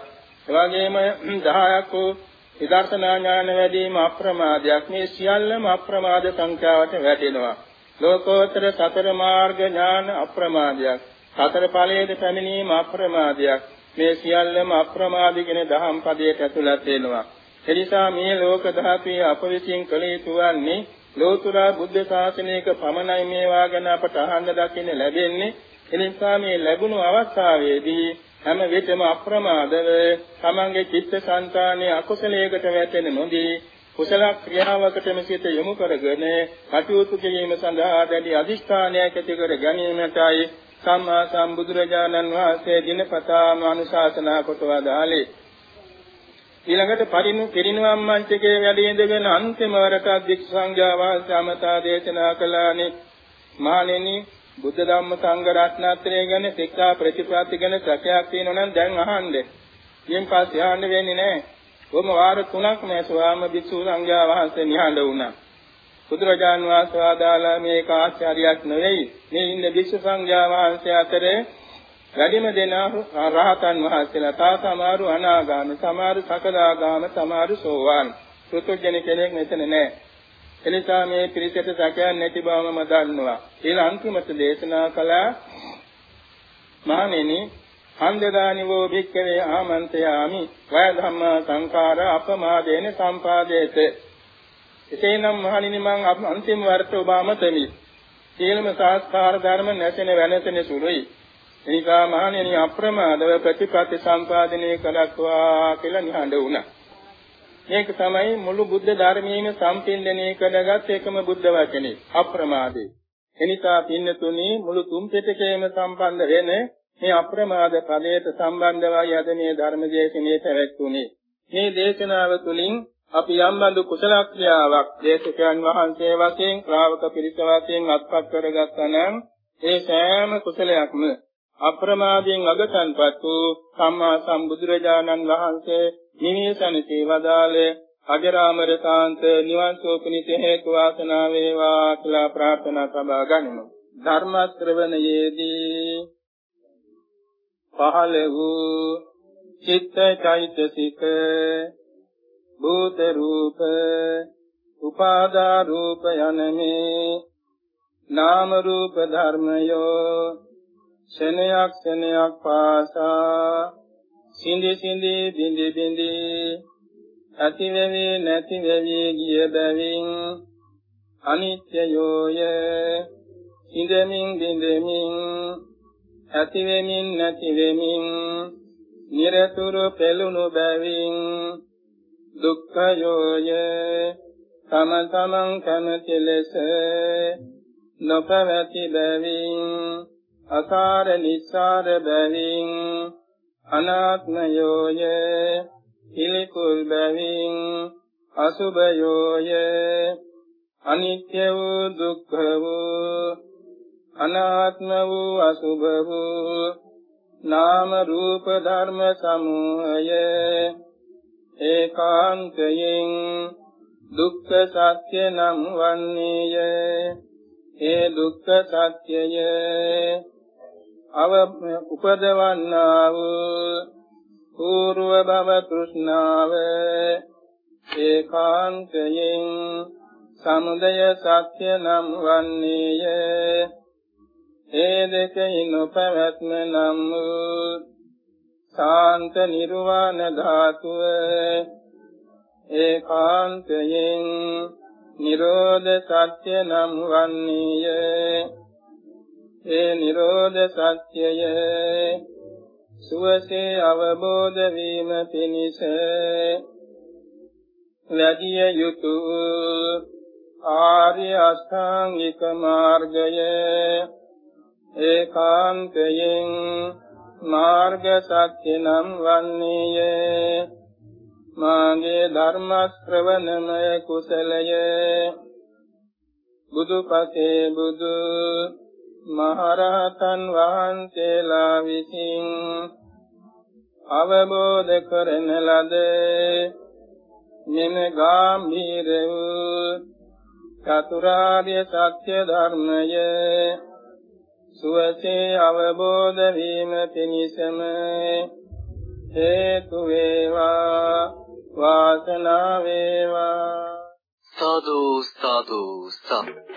එවැගේම 10ක් වූ විදර්ශනා ඥාන වැඩිම අප්‍රමාදයක් මේ සියල්ලම අප්‍රමාද සංඛ්‍යාවට වැටෙනවා ලෝකෝත්තර සතර මාර්ග ඥාන අප්‍රමාදයක්. සතර ඵලයේද පැමිණීම අප්‍රමාදයක්. මේ සියල්ලම අප්‍රමාදිකෙන දහම් පදයට ඇතුළත් වෙනවා. එනිසා මේ ලෝක ධාතුවේ අප විසින් කළ යුතු වන්නේ ලෝතුරා බුද්ධ ශාසනයක පමණයි මේවා ගැන අපට අහන්න දකින්න ලැබෙන්නේ. එනිසා මේ ලැබුණු අවස්ථාවේදී හැම විටම අප්‍රමාදව තමන්ගේ චිත්තසංතානයේ අකුසලයකට වැටෙන නොදී කුසල ක්‍රියාවකටම සිත යොමු කරගෙන කටයුතු කිරීම සඳහා දැඩි අදිෂ්ඨානයක් ඇති කර ගැනීමටයි සම්මා සම්බුදුරජාණන් වහන්සේ දිනපතාම අනුශාසනා කොට වදාළේ. ඊළඟට පරිණු පිරිනුවම් මංචකේ වැඩ ඉඳගෙන අන්තිම වරට අධික්ෂ සංඝයා වහන්සේ අමතා දේශනා කළානේ. මහණෙනි බුද්ධ ධම්ම සංඝ රත්නත්‍රය ගැන ශික්ෂා ප්‍රතිපatti ගැන සැකයක් තියෙනවා නම් දැන් අහන්න. ඊයෙන් පස්සේ අහන්න වෙන්නේ නැහැ. කොහොම වාර තුනක් මේ ස්වාම භික්ෂු සංඝයා වහන්සේ නිහඬ වුණා. බුදුරජාන් වහන්සේ ආදාලා මේක ආශ්චර්යයක් නෙවෙයි. මේ ඉන්න භික්ෂු සංඝයා වහන්සේ අතරේ වැඩිම දෙනා රහතන් වහන්සේලා තා සමහරු අනාගාමී, සමහරු සකදාගාම, සමහරු සෝවාන්. සුතුජන කෙනෙක් මෙතන නැහැ. එනිසා මේ පිරිසට සැකයක් නැති බවම දන්නවා. ඊළ අන්තිමට දේශනා කළා මහණෙනි හන්දදානිවෝ භික්ඛවේ ආමන්ත්‍රයාමි වය ධම්ම සංඛාර අපමාදේන සම්පාදේත එසේනම් මහණෙනි මං අන්තිම වර්ත ඔබ අමතමි සියලුම සංස්කාර ධර්ම නැසෙන වෙනසෙන සුළුයි එනිසා මහණෙනි අප්‍රමාදව ප්‍රතිපත්ති සම්පාදනය කළක්වා කියලා නිහඬ වුණා මේක තමයි මුළු බුද්ධ ධර්මයේම සම්පින්දනය කරගත් එකම බුද්ධ වචනේ අප්‍රමාදේ එනිසා පින්නතුනි මුළු තුන් පිටකේම සම්බන්ධ වෙන මේ අප්‍රමාද පදයට සම්බන්ධවයි අද මේ ධර්ම දේශනාවේ පැවැත්වුනේ. මේ දේශනාව තුළින් අපි යම් බඳු කුසල ක්‍රියාවක් දේශකයන් වහන්සේ වශයෙන් ශ්‍රාවක පිරිස වශයෙන් අත්පත් කරගත්තා නම් ඒ සෑම කුසලයක්ම අප්‍රමාදයෙන් අගතන්පත් වූ සම්මා සම්බුදුරජාණන් වහන්සේ නිමේසනසේ වදාළේ අජරාමර කාන්ත නිවන් සෝපනිත හේතු වාසනා වේවා කියලා ප්‍රාර්ථනා සබා ගනිමු. ධර්ම ශ්‍රවණයේදී පහළ වූ චිත්ත චෛතසික භූත රූප උපාදා රූප යනමේ නාම රූප ධර්මයෝ ශනයක් ශනයක් පාසා. සිඳි සිඳි බිඳි බිඳි ඇති වෙවි නැති වෙවි ගිය බැවින් අනිත්‍යයෝය. සිඳමින් බිඳමින් ඇති වෙමින් නැති වෙමින් නිරතුරු පෙළුණු බැවින් දුක්ඛයෝය. තම තමන් කැමති ලෙස නොපැවති බැවින් අසාර නිස්සාර බැවින් අනාත්මයෝය පිළිකුල් බැවින් අසුභයෝය අනිත්‍ය වූ දුක්ඛ වූ අනාත්ම වූ අසුභ වූ නාම රූප ධර්ම සමූහය ඒකාන්තයෙන් දුක්ඛ සත්‍ය නම් වන්නේය. ඒ දුක්ඛ සත්‍යය අව උපදවන්නා වූ పూర్ව භව තෘෂ්ණාව ඒකාන්තයෙන් සමුදය සත්‍ය නම් වන්නේය. ඒ දෙකෙහි නොපැවැත්ම නම් වූ සාන්ත නිර්වාණ ධාතුව. ඒකාන්තයෙන් නිරෝධ සත්‍ය නම් වන්නේය. ඒ නිරෝධ සත්‍යය. සුවසේ අවබෝධ වීම පිණිස ලැබිය යුතු ආර්ය අෂ්ටාංගික මාර්ගය. ඒකාන්තයෙන් මාර්ග සත්‍ය නම් වන්නේය. මාගේ ධර්ම ශ්‍රවණමය කුසලය. බුදුපසේ බුදු මහරහතන් වහන්සේලා විසින් අවබෝධ කරන ලද මෙම ගාම්භීර වූ චතුරාර්ය සත්‍ය ධර්මය සුවසේ අවබෝධ වීම පිණිසම හේතු වේවා වාසනාව වේවා. සාදු සාදු සාදු.